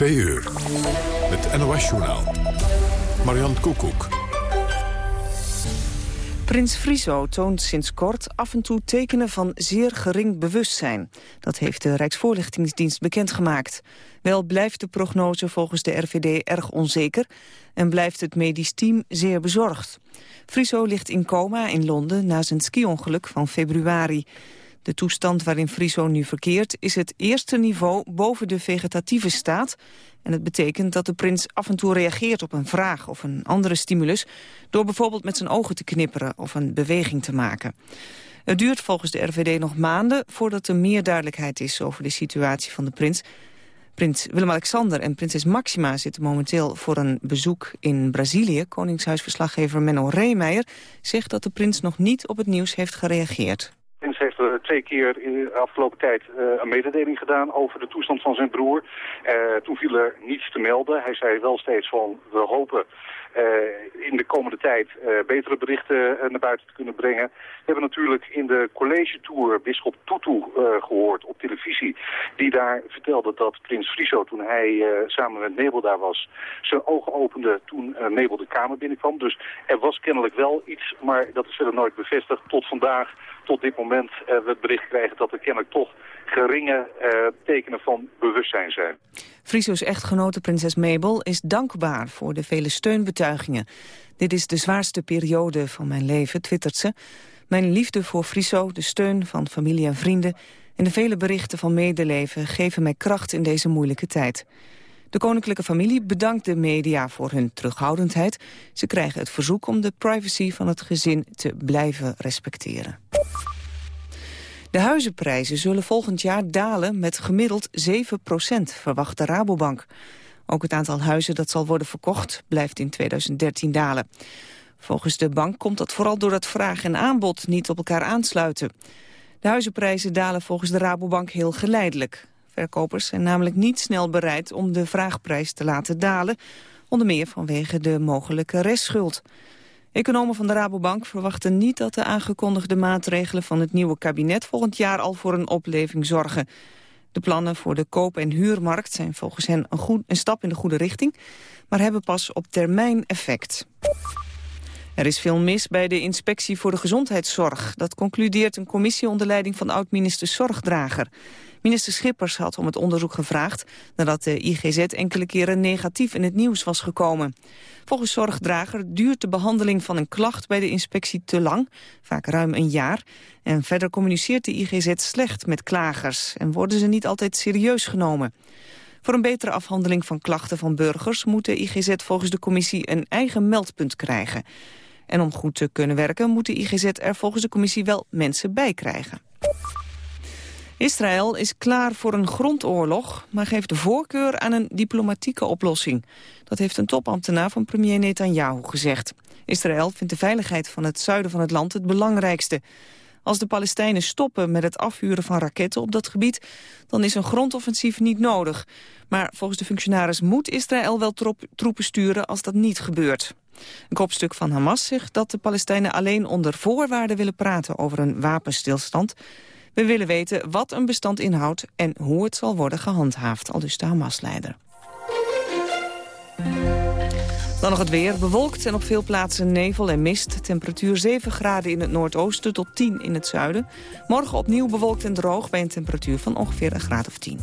Twee uur. Het NOS-journaal. Marian Koekoek. Prins Friso toont sinds kort af en toe tekenen van zeer gering bewustzijn. Dat heeft de Rijksvoorlichtingsdienst bekendgemaakt. Wel blijft de prognose volgens de RVD erg onzeker... en blijft het medisch team zeer bezorgd. Friso ligt in coma in Londen na zijn ski-ongeluk van februari. De toestand waarin Friso nu verkeert is het eerste niveau boven de vegetatieve staat... en het betekent dat de prins af en toe reageert op een vraag of een andere stimulus... door bijvoorbeeld met zijn ogen te knipperen of een beweging te maken. Het duurt volgens de RVD nog maanden voordat er meer duidelijkheid is over de situatie van de prins... Prins Willem-Alexander en prinses Maxima zitten momenteel voor een bezoek in Brazilië. Koningshuisverslaggever Menno Reemeijer zegt dat de prins nog niet op het nieuws heeft gereageerd prins heeft er twee keer in de afgelopen tijd uh, een mededeling gedaan over de toestand van zijn broer. Uh, toen viel er niets te melden. Hij zei wel steeds van, we hopen in de komende tijd betere berichten naar buiten te kunnen brengen. We hebben natuurlijk in de college tour Bisschop Tutu gehoord op televisie. Die daar vertelde dat prins Friso, toen hij samen met Nebel daar was, zijn ogen opende toen Nebel de kamer binnenkwam. Dus er was kennelijk wel iets, maar dat is verder nooit bevestigd tot vandaag tot dit moment we het bericht krijgen dat er kennelijk toch geringe uh, tekenen van bewustzijn zijn. Friso's echtgenote prinses Mabel is dankbaar voor de vele steunbetuigingen. Dit is de zwaarste periode van mijn leven, twittert ze. Mijn liefde voor Friso, de steun van familie en vrienden... en de vele berichten van medeleven geven mij kracht in deze moeilijke tijd. De koninklijke familie bedankt de media voor hun terughoudendheid. Ze krijgen het verzoek om de privacy van het gezin te blijven respecteren. De huizenprijzen zullen volgend jaar dalen met gemiddeld 7 procent, verwacht de Rabobank. Ook het aantal huizen dat zal worden verkocht blijft in 2013 dalen. Volgens de bank komt dat vooral doordat vraag en aanbod niet op elkaar aansluiten. De huizenprijzen dalen volgens de Rabobank heel geleidelijk. Verkopers zijn namelijk niet snel bereid om de vraagprijs te laten dalen, onder meer vanwege de mogelijke restschuld. Economen van de Rabobank verwachten niet dat de aangekondigde maatregelen van het nieuwe kabinet volgend jaar al voor een opleving zorgen. De plannen voor de koop- en huurmarkt zijn volgens hen een, goed, een stap in de goede richting, maar hebben pas op termijn effect. Er is veel mis bij de inspectie voor de gezondheidszorg. Dat concludeert een commissie onder leiding van oud-minister Zorgdrager. Minister Schippers had om het onderzoek gevraagd... nadat de IGZ enkele keren negatief in het nieuws was gekomen. Volgens Zorgdrager duurt de behandeling van een klacht bij de inspectie te lang, vaak ruim een jaar. En verder communiceert de IGZ slecht met klagers en worden ze niet altijd serieus genomen. Voor een betere afhandeling van klachten van burgers moet de IGZ volgens de commissie een eigen meldpunt krijgen. En om goed te kunnen werken moet de IGZ er volgens de commissie wel mensen bij krijgen. Israël is klaar voor een grondoorlog, maar geeft de voorkeur aan een diplomatieke oplossing. Dat heeft een topambtenaar van premier Netanyahu gezegd. Israël vindt de veiligheid van het zuiden van het land het belangrijkste. Als de Palestijnen stoppen met het afvuren van raketten op dat gebied... dan is een grondoffensief niet nodig. Maar volgens de functionaris moet Israël wel troepen sturen als dat niet gebeurt. Een kopstuk van Hamas zegt dat de Palestijnen alleen onder voorwaarden willen praten over een wapenstilstand. We willen weten wat een bestand inhoudt en hoe het zal worden gehandhaafd, al dus de Hamas-leider. Dan nog het weer. Bewolkt en op veel plaatsen nevel en mist. Temperatuur 7 graden in het noordoosten tot 10 in het zuiden. Morgen opnieuw bewolkt en droog bij een temperatuur van ongeveer een graad of 10.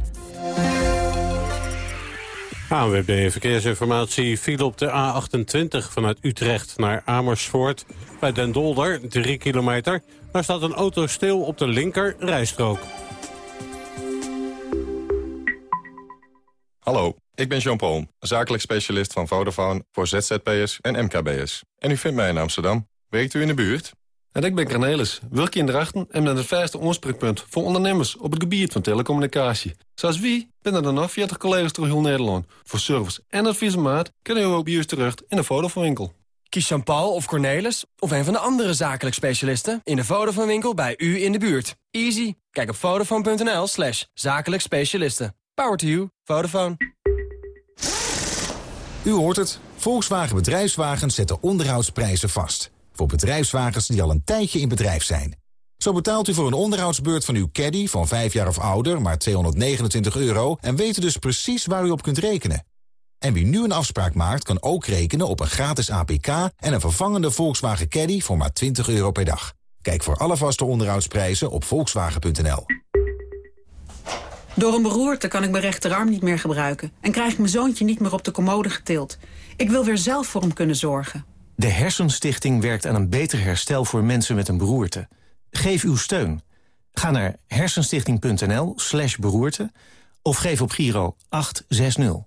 ANWB Verkeersinformatie viel op de A28 vanuit Utrecht naar Amersfoort. Bij Den Dolder, 3 kilometer. Daar staat een auto stil op de linker rijstrook. Hallo, ik ben Jean-Paul, zakelijk specialist van Vodafone voor ZZP'ers en MKB'ers. En u vindt mij in Amsterdam. Werkt u in de buurt? En ik ben Cornelis, werk in Drachten en ben het vijfde oorsprongpunt voor ondernemers op het gebied van telecommunicatie. Zoals wie binnen er nog 40 collega's door heel Nederland. Voor service en adviesmaat kunnen u ook bij u terecht in de Vodafone winkel. Kies Jean-Paul of Cornelis of een van de andere zakelijk specialisten in de Vodafone winkel bij u in de buurt. Easy. Kijk op vodafone.nl slash zakelijk specialisten. Power to you. Vodafone. U hoort het. Volkswagen Bedrijfswagens zetten onderhoudsprijzen vast. Voor bedrijfswagens die al een tijdje in bedrijf zijn. Zo betaalt u voor een onderhoudsbeurt van uw caddy van 5 jaar of ouder maar 229 euro... en weet u dus precies waar u op kunt rekenen. En wie nu een afspraak maakt, kan ook rekenen op een gratis APK... en een vervangende Volkswagen Caddy voor maar 20 euro per dag. Kijk voor alle vaste onderhoudsprijzen op volkswagen.nl. Door een beroerte kan ik mijn rechterarm niet meer gebruiken... en krijg ik mijn zoontje niet meer op de commode getild. Ik wil weer zelf voor hem kunnen zorgen. De Hersenstichting werkt aan een beter herstel voor mensen met een beroerte. Geef uw steun. Ga naar hersenstichting.nl slash beroerte... of geef op Giro 860.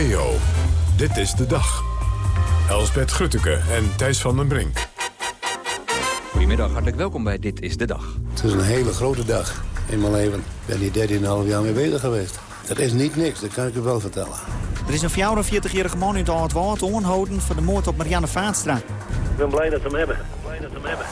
EO, dit is de dag. Elsbeth Grutteke en Thijs van den Brink. Goedemiddag, hartelijk welkom bij Dit is de Dag. Het is een hele grote dag in mijn leven. Ik ben hier 13,5 jaar mee bezig geweest. Dat is niet niks, dat kan ik u wel vertellen. Er is een 44-jarige man in het woord onhouden voor de moord op Marianne Vaatstra. Ik ben blij dat ze hem hebben. Blij dat ze hem hebben.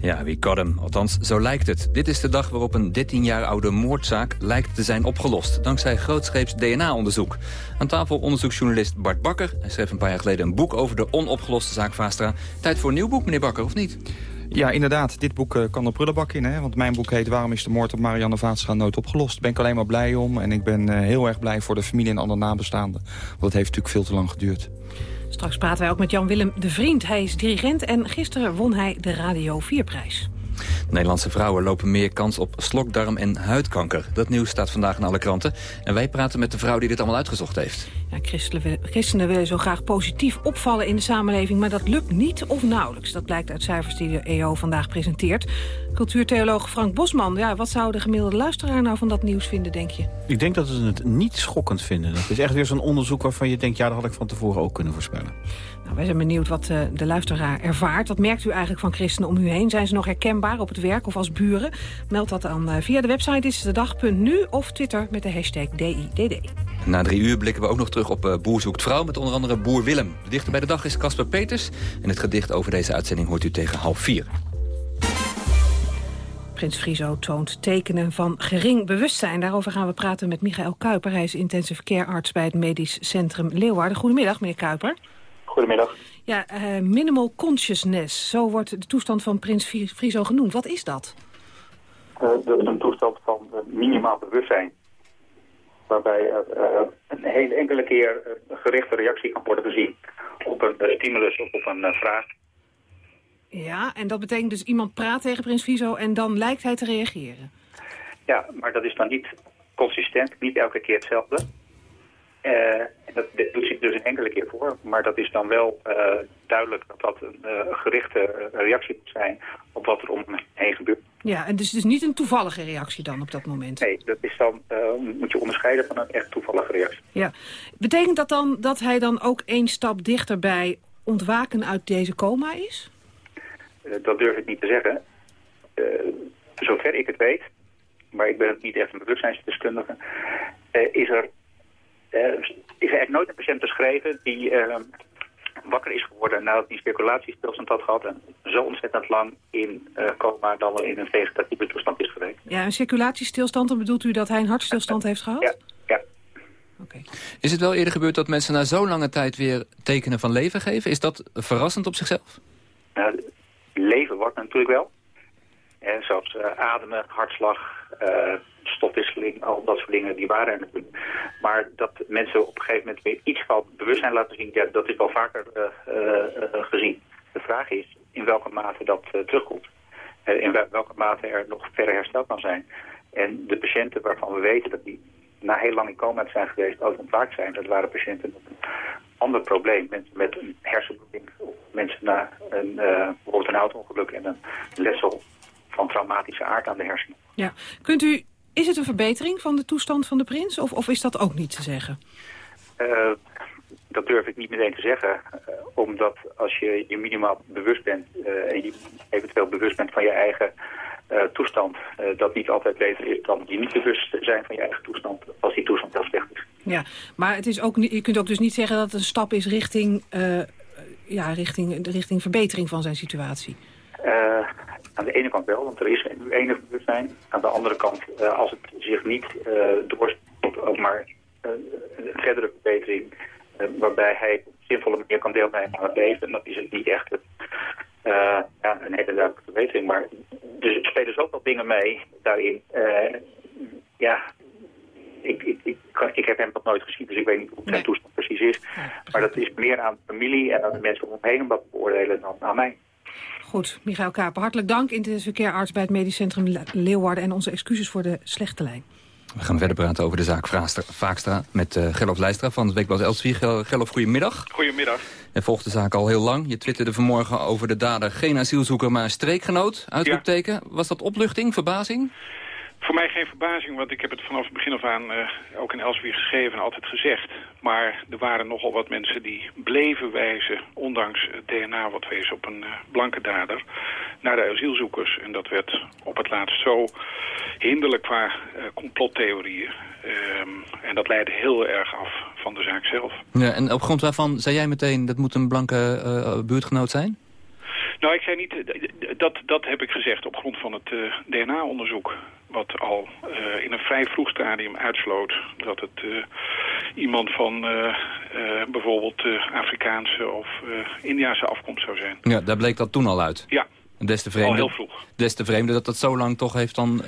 Ja, wie kan hem? Althans, zo lijkt het. Dit is de dag waarop een 13 jaar oude moordzaak lijkt te zijn opgelost... dankzij grootscheeps DNA-onderzoek. Aan tafel onderzoeksjournalist Bart Bakker. Hij schreef een paar jaar geleden een boek over de onopgeloste zaak Vastra. Tijd voor een nieuw boek, meneer Bakker, of niet? Ja, inderdaad. Dit boek uh, kan de prullenbak in. Hè? Want mijn boek heet Waarom is de moord op Marianne Vaatstra nooit opgelost? Daar ben ik alleen maar blij om. En ik ben uh, heel erg blij voor de familie en andere nabestaanden. Want het heeft natuurlijk veel te lang geduurd. Straks praten wij ook met Jan-Willem de Vriend. Hij is dirigent en gisteren won hij de Radio 4-prijs. Nederlandse vrouwen lopen meer kans op slokdarm- en huidkanker. Dat nieuws staat vandaag in alle kranten. En wij praten met de vrouw die dit allemaal uitgezocht heeft. Ja, christenen willen zo graag positief opvallen in de samenleving... maar dat lukt niet of nauwelijks. Dat blijkt uit cijfers die de EO vandaag presenteert. Cultuurtheoloog Frank Bosman, ja, wat zou de gemiddelde luisteraar nou van dat nieuws vinden, denk je? Ik denk dat ze het niet schokkend vinden. Dat is echt weer zo'n onderzoek waarvan je denkt... ja, dat had ik van tevoren ook kunnen voorspellen. Nou, wij zijn benieuwd wat uh, de luisteraar ervaart. Wat merkt u eigenlijk van christenen om u heen? Zijn ze nog herkenbaar op het werk of als buren? Meld dat dan uh, via de website is de dag.nu of Twitter met de hashtag DIDD. Na drie uur blikken we ook nog terug op uh, Boer zoekt vrouw... met onder andere Boer Willem. De dichter bij de dag is Casper Peters. En het gedicht over deze uitzending hoort u tegen half vier. Prins Friso toont tekenen van gering bewustzijn. Daarover gaan we praten met Michael Kuiper. Hij is intensive care arts bij het Medisch Centrum Leeuwarden. Goedemiddag, meneer Kuiper. Goedemiddag. Ja, uh, minimal consciousness, zo wordt de toestand van prins Friso genoemd. Wat is dat? Uh, dat is een toestand van uh, minimaal bewustzijn. Waarbij een hele enkele keer een gerichte reactie kan worden gezien op een stimulus of op een vraag. Ja, en dat betekent dus iemand praat tegen prins Friso en dan lijkt hij te reageren. Ja, maar dat is dan niet consistent, niet elke keer hetzelfde. Uh, dat doet zich dus een enkele keer voor, maar dat is dan wel uh, duidelijk dat dat een uh, gerichte reactie moet zijn op wat er om hem heen gebeurt. Ja, en dus, dus niet een toevallige reactie dan op dat moment? Nee, dat is dan, moet je onderscheiden van een echt toevallige reactie. Ja. Betekent dat dan dat hij dan ook één stap dichter bij ontwaken uit deze coma is? dat durf ik niet te zeggen. zover ik het weet, maar ik ben het niet echt een bewustzijnsdeskundige, is er is er eigenlijk nooit een patiënt beschreven die uh, wakker is geworden nadat hij circulatiestilstand had gehad en zo ontzettend lang in uh, coma dan wel in een vegetatieve toestand is geweest. Ja, een circulatiestilstand, dan bedoelt u dat hij een hartstilstand heeft gehad? Ja. ja. Okay. Is het wel eerder gebeurd dat mensen na zo'n lange tijd weer tekenen van leven geven? Is dat verrassend op zichzelf? Nou, leven wordt natuurlijk wel. En zoals eh, ademen, hartslag, uh, stofwisseling, al dat soort dingen, die waren er natuurlijk. Maar dat mensen op een gegeven moment weer iets van bewustzijn laten zien, ja, dat is wel vaker uh, gezien. De vraag is in welke mate dat terugkomt. in welke mate er nog verder herstel kan zijn. En de patiënten waarvan we weten dat die na heel lang in coma zijn geweest, ook ontwaakt zijn, dat waren patiënten met een ander probleem. Mensen met een hersenbloeding mensen na een, bijvoorbeeld een auto-ongeluk en een letsel van traumatische aard aan de hersenen. Ja. Kunt u, is het een verbetering van de toestand van de prins of, of is dat ook niet te zeggen? Uh, dat durf ik niet meteen te zeggen, uh, omdat als je je minimaal bewust bent uh, en je eventueel bewust bent van je eigen toestand, dat niet altijd beter is dan je niet bewust zijn van je eigen toestand, als die toestand heel slecht is. Ja, maar het is ook, je kunt ook dus niet zeggen dat het een stap is richting, ja, richting, richting verbetering van zijn situatie. Aan de ene kant wel, want er is nu enig bewustzijn. Aan de andere kant, uh, als het zich niet uh, ook maar uh, een verdere verbetering... waarbij hij op zinvolle manier kan deelnemen aan het leven... dan is het niet echt ja, een hele duidelijke verbetering. Maar dus er spelen zoveel dingen mee daarin. ja, ik, ik, ik, ik, heb hem nog nooit gezien, dus ik weet niet hoe zijn toestand precies is. Maar dat is meer aan de familie en aan de mensen om hem heen om dat te beoordelen dan aan mij. Goed, Michael Kaper, hartelijk dank. Intensive care arts bij het Medisch Centrum Leeuwarden... en onze excuses voor de slechte lijn. We gaan verder praten over de zaak Vaakstra met uh, Gerlof Leistra van het Weekblad Elsevier. Gerlof, goedemiddag. Goedemiddag. Je volgt de zaak al heel lang. Je twitterde vanmorgen over de dader geen asielzoeker, maar streekgenoot. Uitroepteken. Ja. Was dat opluchting, verbazing? Voor mij geen verbazing, want ik heb het vanaf het begin af aan uh, ook in Elsevier geschreven en altijd gezegd. Maar er waren nogal wat mensen die bleven wijzen, ondanks het DNA wat wees op een uh, blanke dader, naar de asielzoekers. En dat werd op het laatst zo hinderlijk qua uh, complottheorieën. Um, en dat leidde heel erg af van de zaak zelf. Ja, en op grond waarvan zei jij meteen dat moet een blanke buurtgenoot zijn? Nou, ik zei niet, dat, dat heb ik gezegd op grond van het uh, DNA-onderzoek. Wat al uh, in een vrij vroeg stadium uitsloot dat het uh, iemand van bijvoorbeeld Afrikaanse of Indiase afkomst zou zijn. Ja, daar bleek dat toen al uit? Ja. Des te vreemde, al heel vroeg. Des te vreemde dat dat zo lang toch heeft dan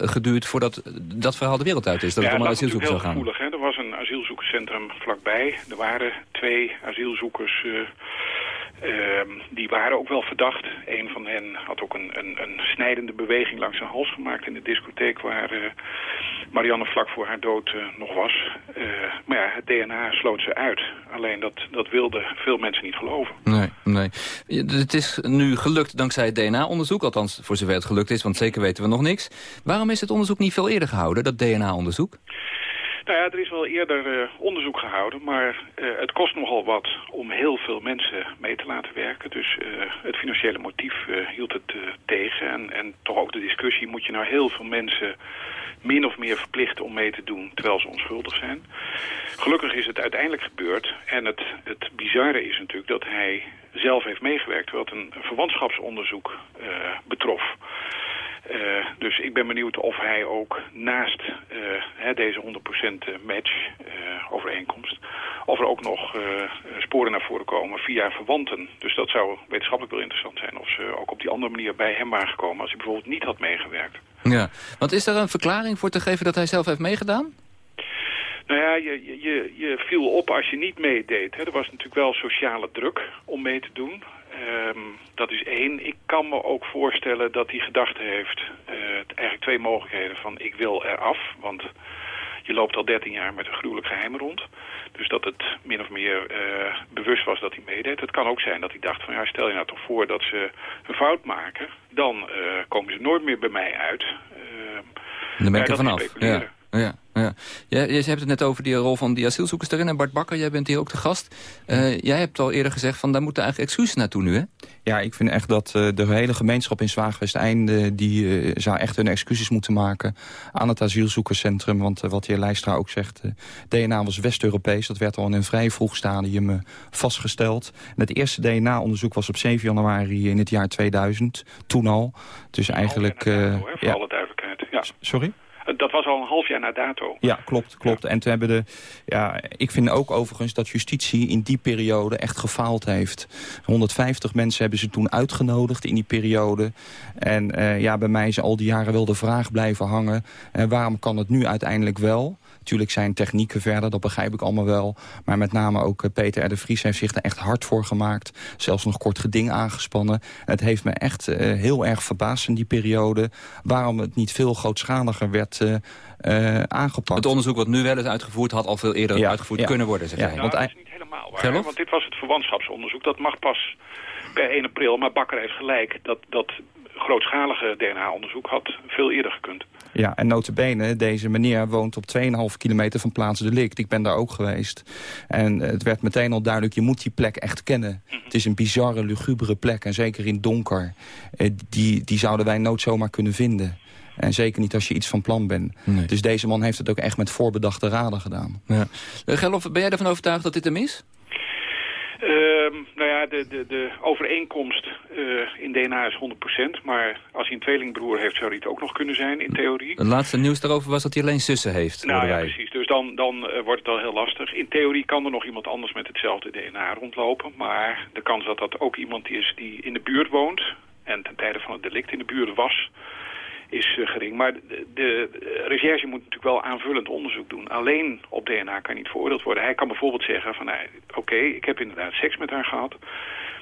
geduurd voordat dat verhaal de wereld uit is. Dat ja, het om een asielzoekers zou gaan. Gevoelig, hè? Er was een asielzoekerscentrum vlakbij. Er waren twee asielzoekers Uh, die waren ook wel verdacht. Een van hen had ook een, een, een snijdende beweging langs zijn hals gemaakt in de discotheek waar uh, Marianne vlak voor haar dood uh, nog was. Uh, maar ja, het DNA sloot ze uit. Alleen dat, dat wilden veel mensen niet geloven. Nee, nee. Het is nu gelukt dankzij het DNA-onderzoek. Althans, voor zover het gelukt is, want zeker weten we nog niks. Waarom is het onderzoek niet veel eerder gehouden, dat DNA-onderzoek? Nou ja, er is wel eerder uh, onderzoek gehouden, maar uh, het kost nogal wat om heel veel mensen mee te laten werken. Dus uh, het financiële motief hield het tegen. En, en toch ook de discussie, moet je nou heel veel mensen min of meer verplichten om mee te doen terwijl ze onschuldig zijn. Gelukkig is het uiteindelijk gebeurd en het, het bizarre is natuurlijk dat hij zelf heeft meegewerkt, wat een verwantschapsonderzoek betrof. Uh, dus ik ben benieuwd of hij ook naast uh, hè, deze 100% match uh, overeenkomst... of er ook nog sporen naar voren komen via verwanten. Dus dat zou wetenschappelijk wel interessant zijn... of ze ook op die andere manier bij hem waren gekomen... als hij bijvoorbeeld niet had meegewerkt. Ja, want is er een verklaring voor te geven dat hij zelf heeft meegedaan? Nou ja, je, je, je viel op als je niet meedeed. Hè. Er was natuurlijk wel sociale druk om mee te doen. Um, dat is één. Ik kan me ook voorstellen dat hij gedachte heeft... Uh, eigenlijk twee mogelijkheden van ik wil eraf. Want je loopt al 13 jaar met een gruwelijk geheim rond. Dus dat het min of meer uh, bewust was dat hij meedeed. Het kan ook zijn dat hij dacht van ja, stel je nou toch voor dat ze een fout maken. Dan uh, komen ze nooit meer bij mij uit. dan ben ik er vanaf. Ja. Ja, ja. Jij, jij hebt het net over die rol van die asielzoekers erin. En Bart Bakker, jij bent hier ook te gast. Uh, jij hebt al eerder gezegd van daar moeten eigenlijk excuses naartoe nu, hè? Ja, ik vind echt dat uh, de hele gemeenschap in Zwaagwesteinde... die uh, zou echt hun excuses moeten maken aan het asielzoekerscentrum. Want wat de heer Leistra ook zegt, DNA was West-Europees. Dat werd al in een vrij vroeg stadium vastgesteld. En het eerste DNA-onderzoek was op 7 januari in het jaar 2000. Toen al. Dus eigenlijk... voor ja. alle duidelijkheid. Ja. Sorry? Dat was al een half jaar na dato. Ja, klopt, klopt. En toen hebben de, ja, ik vind ook overigens dat justitie in die periode echt gefaald heeft. 150 mensen hebben ze toen uitgenodigd in die periode. En uh, ja, bij mij is al die jaren wel de vraag blijven hangen. Uh, waarom kan het nu uiteindelijk wel? Natuurlijk zijn technieken verder, dat begrijp ik allemaal wel. Maar met name ook uh, Peter R. de Vries heeft zich er echt hard voor gemaakt. Zelfs nog kort geding aangespannen. Het heeft me echt heel erg verbaasd in die periode... waarom het niet veel grootschaliger werd uh, aangepakt. Het onderzoek wat nu wel is uitgevoerd... had al veel eerder Ja, uitgevoerd ja. kunnen worden, zeg Ja, jij. Nou, dat is niet helemaal waar. Want dit was het verwantschapsonderzoek. Dat mag pas per 1 april. Maar Bakker heeft gelijk. Dat, dat grootschalige DNA-onderzoek had veel eerder gekund. Ja, en notabene, deze meneer woont op 2,5 kilometer van plaats delict. Ik ben daar ook geweest. En eh, het werd meteen al duidelijk, je moet die plek echt kennen. Het is een bizarre, lugubere plek, en zeker in donker. Eh, die, die zouden wij nooit zomaar kunnen vinden. En zeker niet als je iets van plan bent. Dus deze man heeft het ook echt met voorbedachte raden gedaan. Ja. Gerlof, ben jij ervan overtuigd dat dit hem is? Ehm, nou ja, de, de, de overeenkomst eh, in DNA is 100%. Maar als hij een tweelingbroer heeft, zou hij het ook nog kunnen zijn, in theorie. Het laatste nieuws daarover was dat hij alleen zussen heeft. Nou ja, precies. Dus dan, dan eh, wordt het al heel lastig. In theorie kan er nog iemand anders met hetzelfde DNA rondlopen. Maar de kans dat dat ook iemand is die in de buurt woont... en ten tijde van het delict in de buurt was is eh, gering. Maar de, de recherche moet natuurlijk wel aanvullend onderzoek doen. Alleen op DNA kan niet veroordeeld worden. Hij kan bijvoorbeeld zeggen van, nou, oké, ik heb inderdaad seks met haar gehad.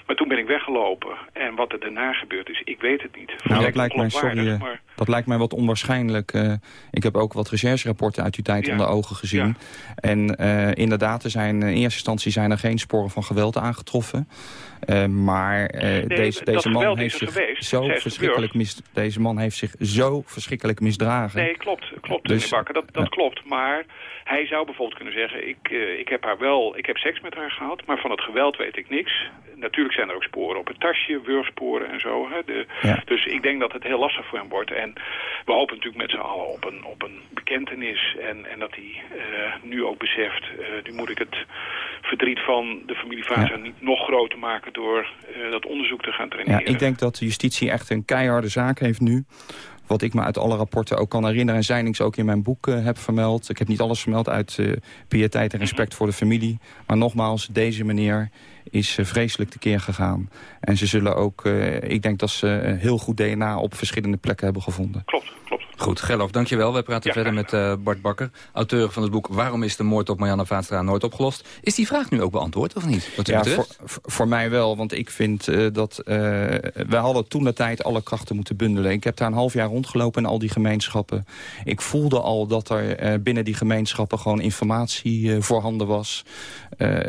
Maar toen ben ik weggelopen. En wat er daarna gebeurd is, ik weet het niet. Nou, dat lijkt mij, sorry, eh, maar- dat lijkt mij wat onwaarschijnlijk. eh. ik heb ook wat rechercherapporten uit uw tijd Ja. onder ogen gezien. En eh, inderdaad, er zijn, in eerste instantie zijn er geen sporen van geweld aangetroffen. Eh, maar eh, deze, man heeft zich geweest. zo Zij verschrikkelijk mis, deze man heeft zich zo verschrikkelijk misdragen. Nee, klopt. klopt Dus- Bakker, dat, dat klopt. Maar hij zou bijvoorbeeld kunnen zeggen... Ik, eh, ik heb haar wel, ik heb seks met haar gehad... maar van het geweld weet ik niks. Natuurlijk zijn er ook sporen op het tasje, wurgsporen en zo. Hè. De, Ja. Dus ik denk dat het heel lastig voor hem wordt. En we hopen natuurlijk met z'n allen op een, op een bekentenis... en, en dat hij nu ook beseft... nu moet ik het verdriet van de familie Vaza niet nog groter maken... door eh, dat onderzoek te gaan traineren. Ja, ik denk dat de justitie echt een keiharde zaak heeft nu. Wat ik me uit alle rapporten ook kan herinneren... en Zijnings ook in mijn boek eh, heb vermeld. Ik heb niet alles vermeld uit eh piëteit en respect voor de familie. Maar nogmaals, deze meneer is vreselijk tekeer gegaan. En ze zullen ook, ik denk dat ze heel goed DNA op verschillende plekken hebben gevonden. Klopt, klopt. Goed, Gerlof, dankjewel. Wij praten verder met eh, Bart Bakker, auteur van het boek... Waarom is de moord op Marianne Vaatstra nooit opgelost? Is die vraag nu ook beantwoord, of niet? Wat Ja, betreft? voor, mij wel, want ik vind eh, dat... eh wij hadden toen de tijd alle krachten moeten bundelen. Ik heb daar een half jaar rondgelopen in al die gemeenschappen. Ik voelde al dat er eh, binnen die gemeenschappen gewoon informatie eh, voorhanden was.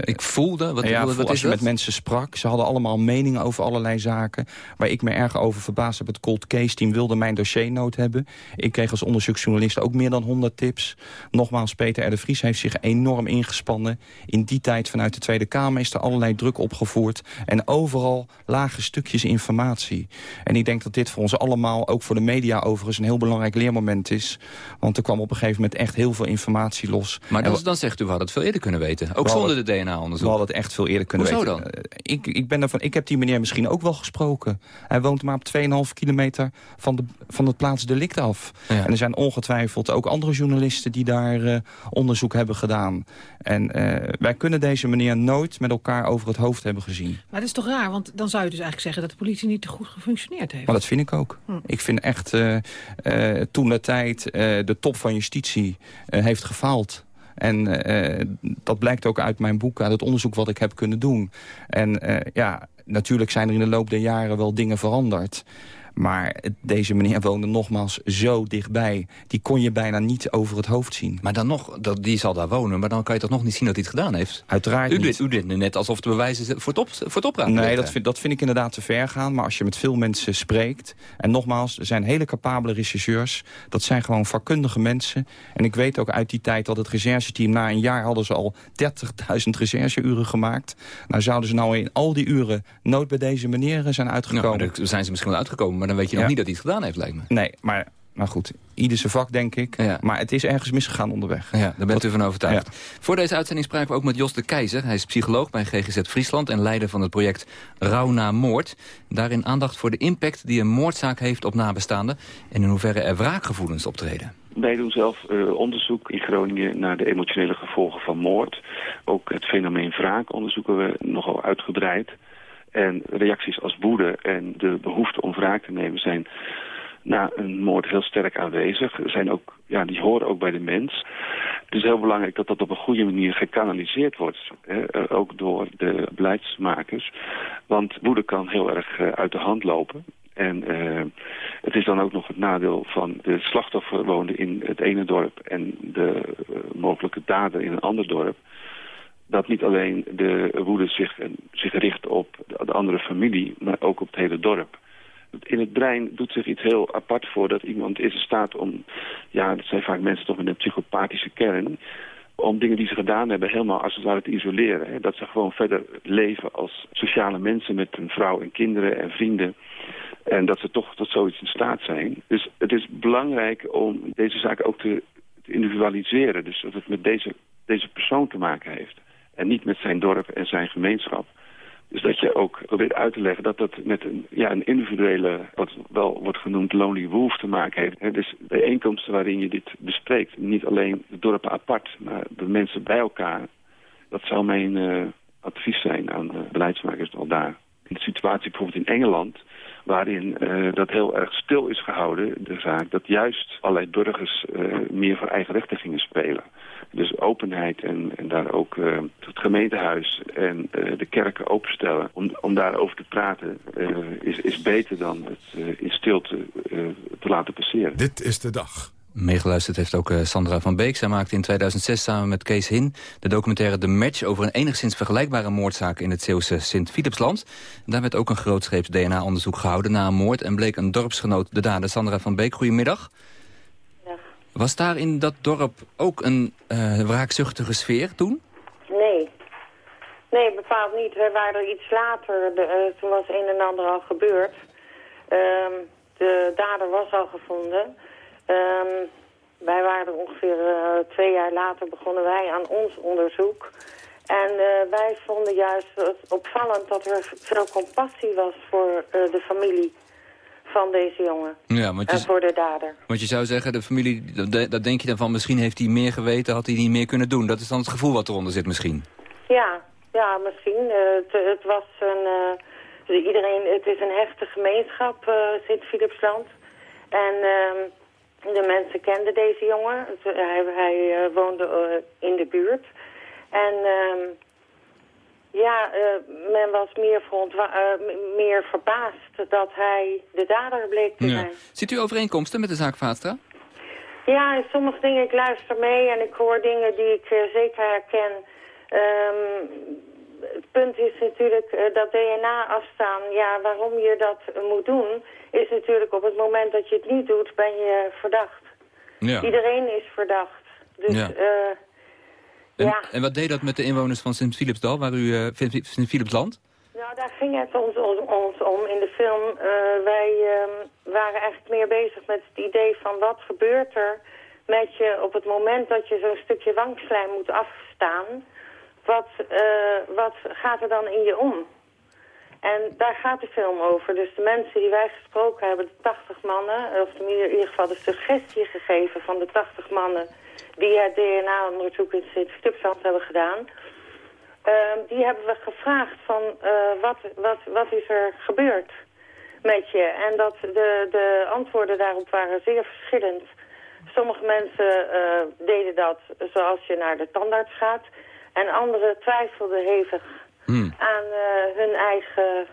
ik voelde? Wat- ja, wat- wat als is je dat? met mensen sprak, ze hadden allemaal meningen over allerlei zaken. Waar ik me erg over verbaasd heb. Het cold case team wilde mijn dossiernoot hebben. Ik kreeg als onderzoeksjournalist ook meer dan 100 tips. Nogmaals, Peter R. de Vries heeft zich enorm ingespannen. In die tijd vanuit de Tweede Kamer is er allerlei druk opgevoerd. En overal lage stukjes informatie. En ik denk dat dit voor ons allemaal, ook voor de media overigens... een heel belangrijk leermoment is. Want er kwam op een gegeven moment echt heel veel informatie los. Maar dan, dan zegt u, we hadden het veel eerder kunnen weten. Ook zonder de DNA-onderzoek. We hadden het echt veel eerder kunnen Hoezo weten. dan? Eh, ik, ik, ben ervan, ik heb die meneer misschien ook wel gesproken. Hij woont maar op 2,5 kilometer van, de, van het plaatsdelict af. En er zijn ongetwijfeld ook andere journalisten die daar eh, onderzoek hebben gedaan. En eh, wij kunnen deze meneer nooit met elkaar over het hoofd hebben gezien. Maar dat is toch raar, want dan zou je dus eigenlijk zeggen... dat de politie niet goed gefunctioneerd heeft. Maar dat vind ik ook. Hm. Ik vind echt, eh, eh, toen de tijd eh, de top van justitie eh, heeft gefaald. En eh, dat blijkt ook uit mijn boek, uit het onderzoek wat ik heb kunnen doen. En eh, ja, natuurlijk zijn er in de loop der jaren wel dingen veranderd. Maar deze meneer woonde nogmaals zo dichtbij. Die kon je bijna niet over het hoofd zien. Maar dan nog, dat, die zal daar wonen, maar dan kan je toch nog niet zien dat hij het gedaan heeft? Uiteraard u niet. Dit, u net alsof de bewijzen voor het, op, voor het oprapen Nee, dat vind, dat vind ik inderdaad te ver gaan. Maar als je met veel mensen spreekt... en nogmaals, er zijn hele capabele rechercheurs. Dat zijn gewoon vakkundige mensen. En ik weet ook uit die tijd dat het rechercheteam... na een jaar hadden ze al 30.000 rechercheuren gemaakt. Nou zouden ze nou in al die uren nooit bij deze meneer zijn Nou, uitgekomen. daar zijn ze misschien wel uitgekomen, maar dan weet je nog Ja. niet dat hij het gedaan heeft, lijkt me. Nee, maar maar goed, ieder zijn vak, denk ik. Maar het is ergens misgegaan onderweg. Ja, daar bent u van overtuigd. Voor deze uitzending spraken we ook met Jos de Keizer. Hij is psycholoog bij GGZ Friesland en leider van het project Rouw na Moord. Daarin aandacht voor de impact die een moordzaak heeft op nabestaanden... en in hoeverre er wraakgevoelens optreden. Wij doen zelf uh, onderzoek in Groningen naar de emotionele gevolgen van moord. Ook het fenomeen wraak onderzoeken we nogal uitgebreid. En reacties als woede en de behoefte om wraak te nemen zijn na een moord heel sterk aanwezig. Zijn ook, ja, die horen ook bij de mens. Het is heel belangrijk dat dat op een goede manier gekanaliseerd wordt. Hè, eh, ook door de beleidsmakers. Want woede kan heel erg uh, uit de hand lopen. En uh, het is dan ook nog het nadeel van de slachtoffer woonde in het ene dorp... en de mogelijke dader in een ander dorp dat niet alleen de woede zich, zich richt op de andere familie, maar ook op het hele dorp. In het brein doet zich iets heel apart voor dat iemand is in staat om, ja, dat zijn vaak mensen toch met een psychopathische kern, om dingen die ze gedaan hebben helemaal als het ware te isoleren. Hè. Dat ze gewoon verder leven als sociale mensen met een vrouw en kinderen en vrienden. En dat ze toch tot zoiets in staat zijn. Dus het is belangrijk om deze zaken ook te, te individualiseren. Dus dat het met deze, deze persoon te maken heeft. En niet met zijn dorp en zijn gemeenschap. Dus dat je ook probeert uit te leggen dat dat met een, ja, een individuele, wat wel wordt genoemd lonely wolf te maken heeft. Dus bijeenkomsten waarin je dit bespreekt. Niet alleen de dorpen apart, maar de mensen bij elkaar. Dat zou mijn uh, advies zijn aan de beleidsmakers al daar. In de situatie bijvoorbeeld in Engeland, waarin uh, dat heel erg stil is gehouden, de zaak, dat juist allerlei burgers uh, meer voor eigen rechten gingen spelen. Dus openheid en, en daar ook uh, het gemeentehuis en uh, de kerken openstellen om, om daarover te praten uh, is, is beter dan het in stilte te laten passeren. Dit is de dag. Meegeluisterd heeft ook Sandra van Beek. Zij maakte in 2006 samen met Kees Hin de documentaire The Match... over een enigszins vergelijkbare moordzaak in het Zeeuwse Sint-Philipsland. Daar werd ook een grootscheeps DNA-onderzoek gehouden na een moord... en bleek een dorpsgenoot de dader Sandra van Beek. Goedemiddag. Was daar in dat dorp ook een uh, wraakzuchtige sfeer toen? Nee. Nee, bepaald niet. Wij waren er iets later. De, uh, toen was een en ander al gebeurd. Um, de dader was al gevonden. Um, wij waren er ongeveer uh, twee jaar later begonnen wij aan ons onderzoek. En wij vonden juist opvallend dat er veel compassie was voor de familie van deze jongen. Ja, want je, en voor de dader. Want je zou zeggen, de familie, dat denk je dan van... misschien heeft hij meer geweten, had hij niet meer kunnen doen. Dat is dan het gevoel wat eronder zit misschien. Ja, ja misschien. Uh, het, het, was een... Uh, iedereen, het is een hechte gemeenschap, uh, Sint-Philipsland. En ehm, de mensen kenden deze jongen. hij, hij woonde in de buurt. En... Ehm, ja, uh, men was meer, uh, meer verbaasd dat hij de dader bleek te zijn. Ziet u overeenkomsten met de zaak Vaatstra? Ja, in sommige dingen, ik luister mee en ik hoor dingen die ik uh, zeker herken. Um, het punt is natuurlijk dat DNA afstaan, ja, waarom je dat moet doen, is natuurlijk op het moment dat je het niet doet, ben je verdacht. Ja. Iedereen is verdacht. Dus ja. En, ja. en wat deed dat met de inwoners van Sint-Philipsdal, waar u uh, Sint-Philipsland? Nou, daar ging het ons, ons, ons om in de film. Uh, wij uh, waren eigenlijk meer bezig met het idee van wat gebeurt er met je op het moment dat je zo'n stukje wangslijm moet afstaan. Wat, uh, wat gaat er dan in je om? En daar gaat de film over. Dus de mensen die wij gesproken hebben, de 80 mannen, of in ieder geval de suggestie gegeven van de 80 mannen die het DNA-onderzoek in Sint-Stupsland hebben gedaan... Uh, die hebben we gevraagd van uh, wat, wat, wat is er gebeurd met je. En dat de, de antwoorden daarop waren zeer verschillend. Sommige mensen uh, deden dat zoals je naar de tandarts gaat. En anderen twijfelden hevig hmm. aan hun eigen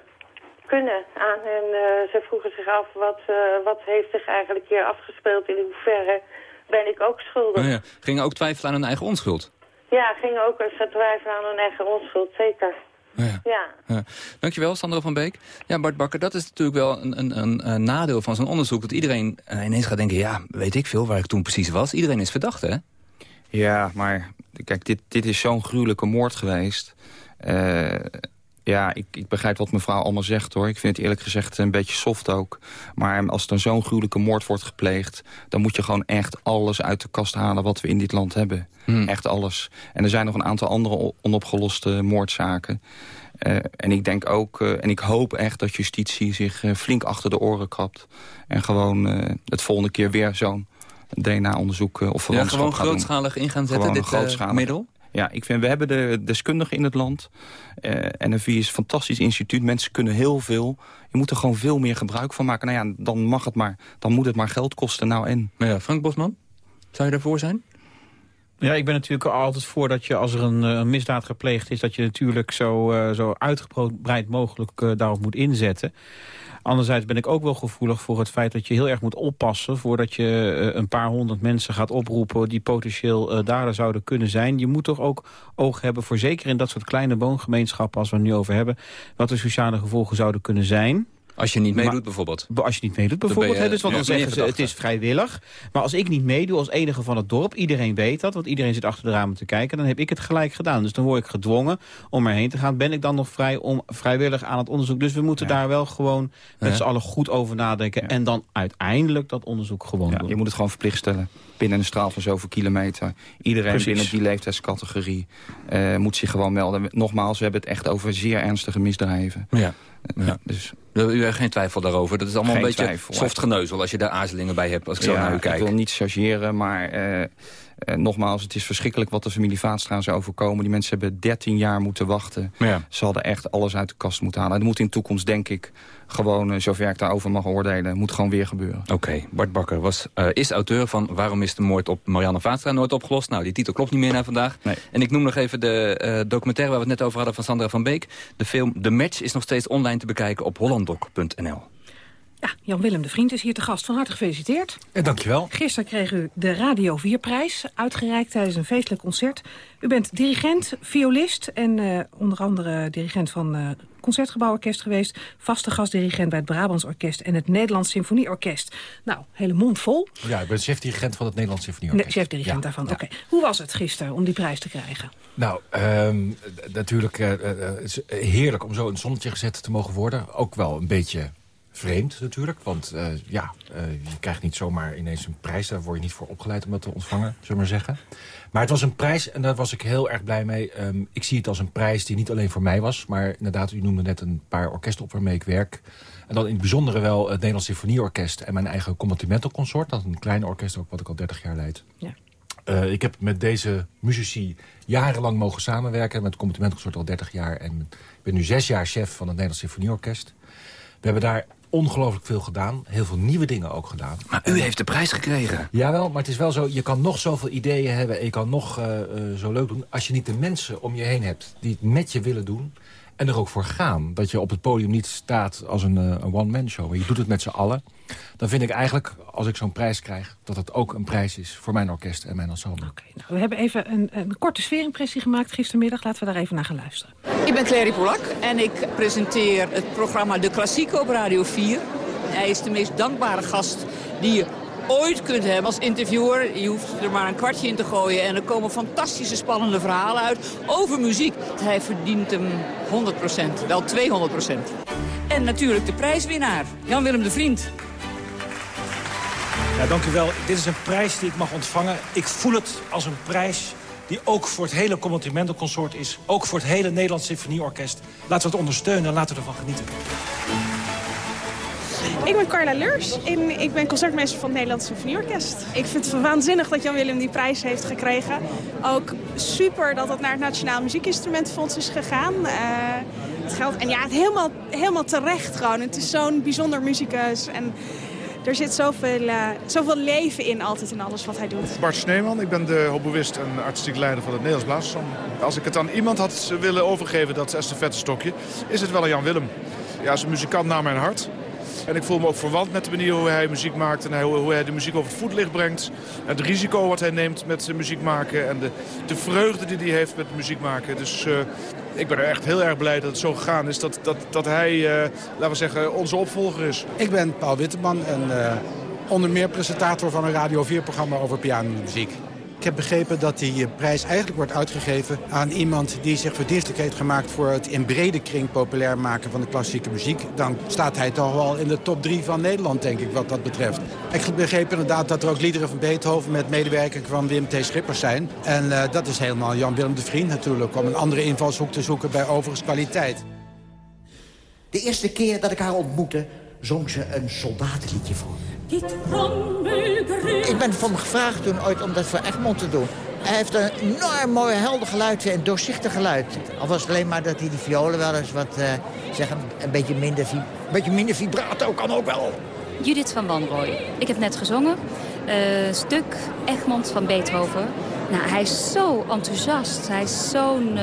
kunnen. Aan hun, ze vroegen zich af wat, wat heeft zich eigenlijk hier afgespeeld in hoeverre ben ik ook schuldig. Oh ja. Gingen ook twijfelen aan hun eigen onschuld? Ja, gingen ook eens twijfelen aan hun eigen onschuld, zeker. Oh ja. Ja. ja. Dankjewel, Sandra van Beek. Ja, Bart Bakker, dat is natuurlijk wel een, een, een, een nadeel van zo'n onderzoek... dat iedereen uh, ineens gaat denken, ja, weet ik veel waar ik toen precies was. Iedereen is verdacht, hè? Ja, maar kijk, dit, dit is zo'n gruwelijke moord geweest. Uh, Ja, ik, ik begrijp wat mevrouw allemaal zegt hoor. Ik vind het eerlijk gezegd een beetje soft ook. Maar als er zo'n gruwelijke moord wordt gepleegd... dan moet je gewoon echt alles uit de kast halen wat we in dit land hebben. Hmm. Echt alles. En er zijn nog een aantal andere onopgeloste moordzaken. Eh, en ik denk ook, eh, en ik hoop echt dat justitie zich eh, flink achter de oren krabt. En gewoon het volgende keer weer zo'n DNA-onderzoek of Ja, verwantschap gewoon gaat doen. grootschalig in gaan zetten, Gewoon dit middel? Ja, ik vind, we hebben de deskundigen in het land. Eh NFI is een fantastisch instituut. Mensen kunnen heel veel. Je moet er gewoon veel meer gebruik van maken. Nou ja, dan mag het maar. Dan moet het maar geld kosten. Nou en. Ja, Frank Bosman, zou je daarvoor zijn? Ja, ik ben natuurlijk altijd voor dat je als er een, eh, een misdaad gepleegd is... dat je natuurlijk zo, eh, zo uitgebreid mogelijk eh, daarop moet inzetten. Anderzijds ben ik ook wel gevoelig voor het feit dat je heel erg moet oppassen... voordat je eh, een paar honderd mensen gaat oproepen die potentieel eh, dader zouden kunnen zijn. Je moet toch ook oog hebben voor zeker in dat soort kleine woongemeenschappen... als we het nu over hebben, wat de sociale gevolgen zouden kunnen zijn... Als je niet Maar- meedoet bijvoorbeeld. Als je niet meedoet bijvoorbeeld. je dus wat dan zeggen ze, het is vrijwillig. Maar als ik niet meedoe als enige van het dorp, iedereen weet dat. Want iedereen zit achter de ramen te kijken. Dan heb ik het gelijk gedaan. Dus dan word ik gedwongen om erheen te gaan. Ben ik dan nog vrij om vrijwillig aan het onderzoek. Dus we moeten daar wel gewoon met Ja. z'n allen goed over nadenken. En dan uiteindelijk dat onderzoek gewoon doen. je moet het gewoon verplicht stellen. Binnen een straal van zoveel kilometer. Iedereen Precies. binnen die leeftijdscategorie eh, moet zich gewoon melden. Nogmaals, we hebben het echt over zeer ernstige misdrijven. Ja. Ja, dus U heeft geen twijfel daarover. Dat is allemaal Geen een beetje twijfel. soft geneuzel als je daar aarzelingen bij hebt. Als ik zo ja, naar u kijk. Ik wil niet chargeren, maar eh, eh, nogmaals, het is verschrikkelijk wat de familie Vaatstra is overkomen. Die mensen hebben 13 jaar moeten wachten. Ja. Ze hadden echt alles uit de kast moeten halen. Het moet in de toekomst, denk ik, gewoon, eh, zover ik daarover mag oordelen, moet gewoon weer gebeuren. Oké, Bart Bakker was, eh, is auteur van Waarom is de moord op Marianne Vaatstra nooit opgelost? Nou, die titel klopt niet meer naar vandaag. Nee. En ik noem nog even de documentaire waar we het net over hadden van Sandra van Beek. De film The Match is nog steeds online te bekijken op hollanddoc.nl. Ja, Jan-Willem de Vriend is hier te gast. Van harte gefeliciteerd. Ja, dankjewel. Gisteren kreeg u de Radio 4-prijs, uitgereikt tijdens een feestelijk concert. U bent dirigent, violist en eh, onder andere dirigent van eh Concertgebouworkest geweest. Vaste gastdirigent bij het Brabants Orkest en het Nederlands Symfonieorkest. Nou, hele mond vol. Ja, ik ben chef-dirigent van het Nederlands Ne- Symfonieorkest. Chef-dirigent Ja, daarvan, ja. oké. Hoe was het gisteren om die prijs te krijgen? Nou, d- natuurlijk eh, eh, het is heerlijk om zo in het zonnetje gezet te mogen worden. Ook wel een beetje vreemd natuurlijk. Want eh, ja, eh, je krijgt niet zomaar ineens een prijs. Daar word je niet voor opgeleid om dat te ontvangen, zullen we maar zeggen. Maar het was een prijs en daar was ik heel erg blij mee. Ehm, ik zie het als een prijs die niet alleen voor mij was. Maar inderdaad, u noemde net een paar orkesten op waarmee ik werk. En dan in het bijzondere wel het Nederlands Symfonieorkest... en mijn eigen Compartimental Consort. Dat is een klein orkest ook wat ik al 30 jaar leid. Ja. Eh, ik heb met deze muzici jarenlang mogen samenwerken. Met het Consort al 30 jaar. En ik ben nu zes jaar chef van het Nederlands Symfonieorkest. We hebben daar ongelooflijk veel gedaan. Heel veel nieuwe dingen ook gedaan. Maar u heeft de prijs gekregen. Jawel, maar het is wel zo, je kan nog zoveel ideeën hebben... en je kan nog eh, eh, zo leuk doen... als je niet de mensen om je heen hebt die het met je willen doen... en er ook voor gaan. Dat je op het podium niet staat als een, eh, een one-man show. Maar je doet het met z'n allen. Dan vind ik eigenlijk, als ik zo'n prijs krijg... dat het ook een prijs is voor mijn orkest en mijn ensemble. Nou, we hebben even een, een korte sfeerimpressie gemaakt gistermiddag. Laten we daar even naar gaan luisteren. Ik ben Clary Polak en ik presenteer het programma De Klassieke op Radio 4. Hij is de meest dankbare gast die je ooit kunt hebben als interviewer. Je hoeft er maar een kwartje in te gooien en er komen fantastische spannende verhalen uit over muziek. Hij verdient hem 100%, wel 200%. En natuurlijk de prijswinnaar, Jan-Willem de Vriend. Ja, dank u wel. Dit is een prijs die ik mag ontvangen. Ik voel het als een prijs die ook voor het hele Consort is. Ook voor het hele Nederlands Symfonieorkest. Laten we het ondersteunen en laten we ervan genieten. Ik ben Carla Leurs en ik ben concertmeester van het Nederlands Symfonieorkest. Ik vind het waanzinnig dat Jan-Willem die prijs heeft gekregen. Ook super dat het naar het Nationaal Muziekinstrumentenfonds is gegaan. Eh, het geld, en ja, het helemaal, helemaal terecht gewoon. Het is zo'n bijzonder muzikus en er zit zoveel, eh, zoveel leven in altijd in alles wat hij doet. Bart Sneeman, ik ben de hobbyist en artistiek leider van het Nederlands Blaasensemble. Als ik het aan iemand had willen overgeven, dat estafettestokje, is het wel aan Jan Willem. Ja, is een muzikant naar mijn hart. En ik voel me ook verwant met de manier hoe hij muziek maakt en hoe hij de muziek over het voetlicht brengt. En het risico wat hij neemt met muziek maken en de, de vreugde die hij heeft met muziek maken. Dus eh, ik ben er echt heel erg blij dat het zo gegaan is. Dat, dat, dat hij, eh, laten we zeggen, onze opvolger is. Ik ben Paul Witteman en eh, onder meer presentator van een Radio 4-programma over pianomuziek. Heb begrepen dat die eh, prijs eigenlijk wordt uitgegeven aan iemand die zich verdienstelijk heeft gemaakt voor het in brede kring populair maken van de klassieke muziek. Dan staat hij toch wel in de top drie van Nederland, denk ik, wat dat betreft. Ik begreep inderdaad dat er ook liederen van Beethoven met medewerking van Wim T. Schippers zijn. En uh, dat is helemaal Jan-Willem de Vriend natuurlijk, om een andere invalshoek te zoeken bij overigens kwaliteit. De eerste keer dat ik haar ontmoette, zong ze een soldatenliedje voor Ik ben van hem gevraagd toen ooit om dat voor Egmond te doen. Hij heeft een enorm mooi helder geluid en doorzichtig geluid. Al was het alleen maar dat hij die violen wel eens wat, uh, zeg, een, beetje minder, een beetje minder vibrato kan ook wel. Judith van Wanrooy. Ik heb net gezongen. Uh, stuk Egmond van Beethoven. Nou, hij is zo enthousiast. Hij is zo'n uh,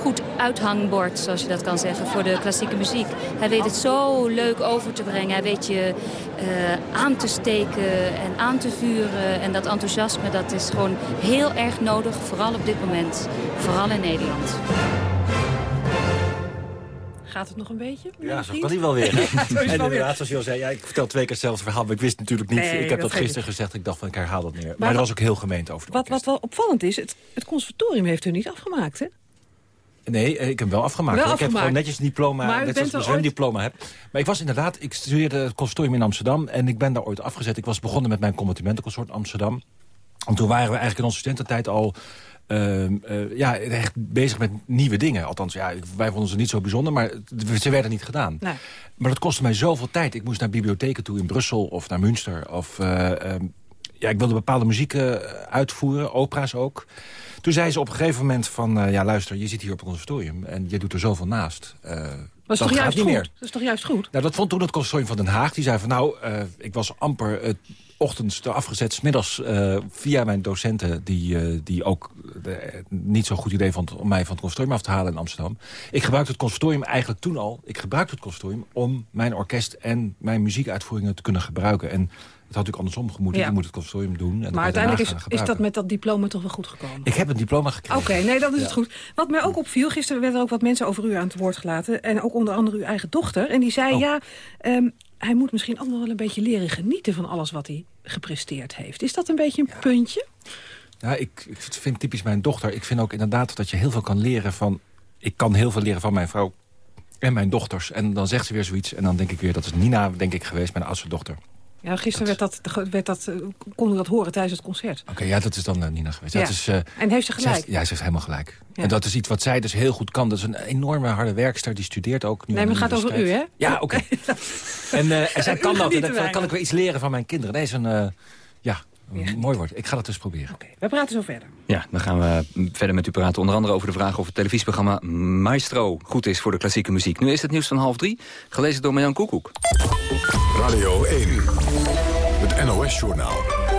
goed uithangbord, zoals je dat kan zeggen, voor de klassieke muziek. Hij weet het zo leuk over te brengen. Hij weet je uh, aan te steken en aan te vuren. En dat enthousiasme, dat is gewoon heel erg nodig, vooral op dit moment. Vooral in Nederland. Gaat het nog een beetje? Ja, zo kan hij wel weer. en inderdaad, zoals je al zei, ja, ik vertel twee keer hetzelfde verhaal... maar ik wist natuurlijk niet, nee, ik heb dat, gisteren gezegd... ik dacht van, ik herhaal dat meer. Maar, maar er was ook heel gemeend over wat, wat wel opvallend is, het, het conservatorium heeft u niet afgemaakt, hè? Nee, ik heb hem wel afgemaakt. Wel ik heb gewoon netjes een diploma, maar net zoals ik zwemdiploma heb. Maar ik was inderdaad, ik studeerde het conservatorium in Amsterdam... en ik ben daar ooit afgezet. Ik was begonnen met mijn combattimentenconsort Amsterdam. En toen waren we eigenlijk in onze studententijd al... Uh, uh, ja, echt bezig met nieuwe dingen. Althans, ja, wij vonden ze niet zo bijzonder, maar ze werden niet gedaan. Nee. Maar dat kostte mij zoveel tijd. Ik moest naar bibliotheken toe in Brussel of naar Münster. Of, uh, ja, ik wilde bepaalde muziek uitvoeren, opera's ook. Toen zei ze op een gegeven moment van... Uh, ja, luister, je zit hier op het conservatorium en je doet er zoveel naast. Uh, dat is toch juist niet goed? Meer. Dat is toch juist goed? Nou, dat vond toen het conservatorium van Den Haag. Die zei van nou, uh, ik was amper het ochtends afgezet, smiddags via mijn docenten... die, die ook niet zo'n goed idee vond om mij van het conservatorium af te halen in Amsterdam. Ik gebruikte het conservatorium eigenlijk toen al. Ik gebruikte het conservatorium om mijn orkest en mijn muziekuitvoeringen te kunnen gebruiken. En had natuurlijk andersom gemoeten. Ja. Je moet het consortium doen. En maar uiteindelijk is, is dat met dat diploma toch wel goed gekomen? Ik heb een diploma gekregen. Oké, nee, dan is het goed. Wat mij ook opviel, gisteren werden er ook wat mensen over u aan het woord gelaten. En ook onder andere uw eigen dochter. En die zei, oh. ja, um, hij moet misschien nog wel een beetje leren genieten van alles wat hij gepresteerd heeft. Is dat een beetje een puntje? Nou, ik, ik vind typisch mijn dochter. Ik vind ook inderdaad dat je heel veel kan leren van... Ik kan heel veel leren van mijn vrouw en mijn dochters. En dan zegt ze weer zoiets. En dan denk ik weer, dat is Nina, denk ik, geweest, mijn oudste dochter. Ja, gisteren werd dat, werd dat, eh, konden we dat horen tijdens het concert. Oké, ja, dat is dan uh, Nina geweest. Ja. Dat is, uh, en heeft ze gelijk? Ze heeft, ja, ze heeft helemaal gelijk. Ja. En dat is iets wat zij dus heel goed kan. Dat is een enorme harde werkster, die studeert ook nu Nee, maar het gaat over u, hè? Ja, oké. Okay. en, en zij kan dat, en dan kan ik weer iets leren van mijn kinderen. Nee, is een, ja, Mooi woord. Ik ga dat dus proberen. Oké, we praten zo verder. Ja, dan gaan we verder met u praten. Onder andere over de vraag of het televisieprogramma Maestro goed is voor de klassieke muziek. Nu is het nieuws van half drie, gelezen door Marjan Koekoek. Radio 1, het NOS-journaal.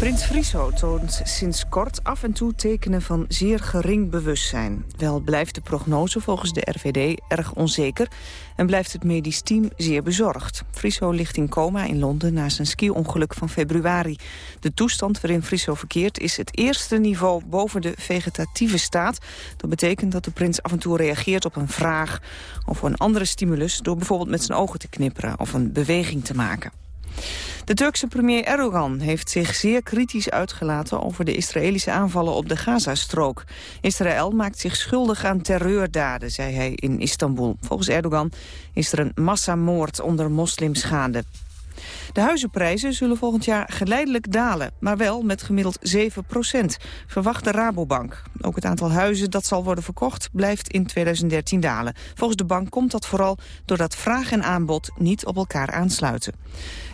Prins Friso toont sinds kort af en toe tekenen van zeer gering bewustzijn. Wel blijft de prognose volgens de RVD erg onzeker en blijft het medisch team zeer bezorgd. Friso ligt in coma in Londen na zijn ski-ongeluk van februari. De toestand waarin Friso verkeert is het eerste niveau boven de vegetatieve staat. Dat betekent dat de prins af en toe reageert op een vraag of een andere stimulus... door bijvoorbeeld met zijn ogen te knipperen of een beweging te maken. De Turkse premier Erdogan heeft zich zeer kritisch uitgelaten over de Israëlische aanvallen op de Gazastrook. Israël maakt zich schuldig aan terreurdaden, zei hij in Istanbul. Volgens Erdogan is er een massamoord onder moslims gaande. De huizenprijzen zullen volgend jaar geleidelijk dalen, maar wel met gemiddeld 7 procent, verwacht de Rabobank. Ook het aantal huizen dat zal worden verkocht blijft in 2013 dalen. Volgens de bank komt dat vooral doordat vraag en aanbod niet op elkaar aansluiten.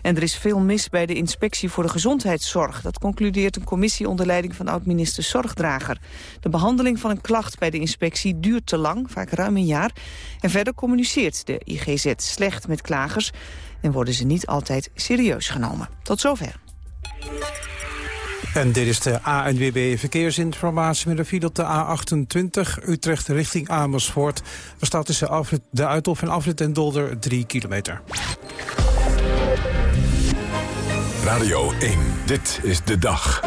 En er is veel mis bij de inspectie voor de gezondheidszorg. Dat concludeert een commissie onder leiding van oud-minister Zorgdrager. De behandeling van een klacht bij de inspectie duurt te lang, vaak ruim een jaar. En verder communiceert de IGZ slecht met klagers en worden ze niet altijd serieus genomen. Tot zover. En dit is de ANWB Verkeersinformatie met een file op de A28 Utrecht richting Amersfoort. Er staat tussen afrit, de Uithof en Afrit en Dolder 3 kilometer. Radio 1, dit is de dag.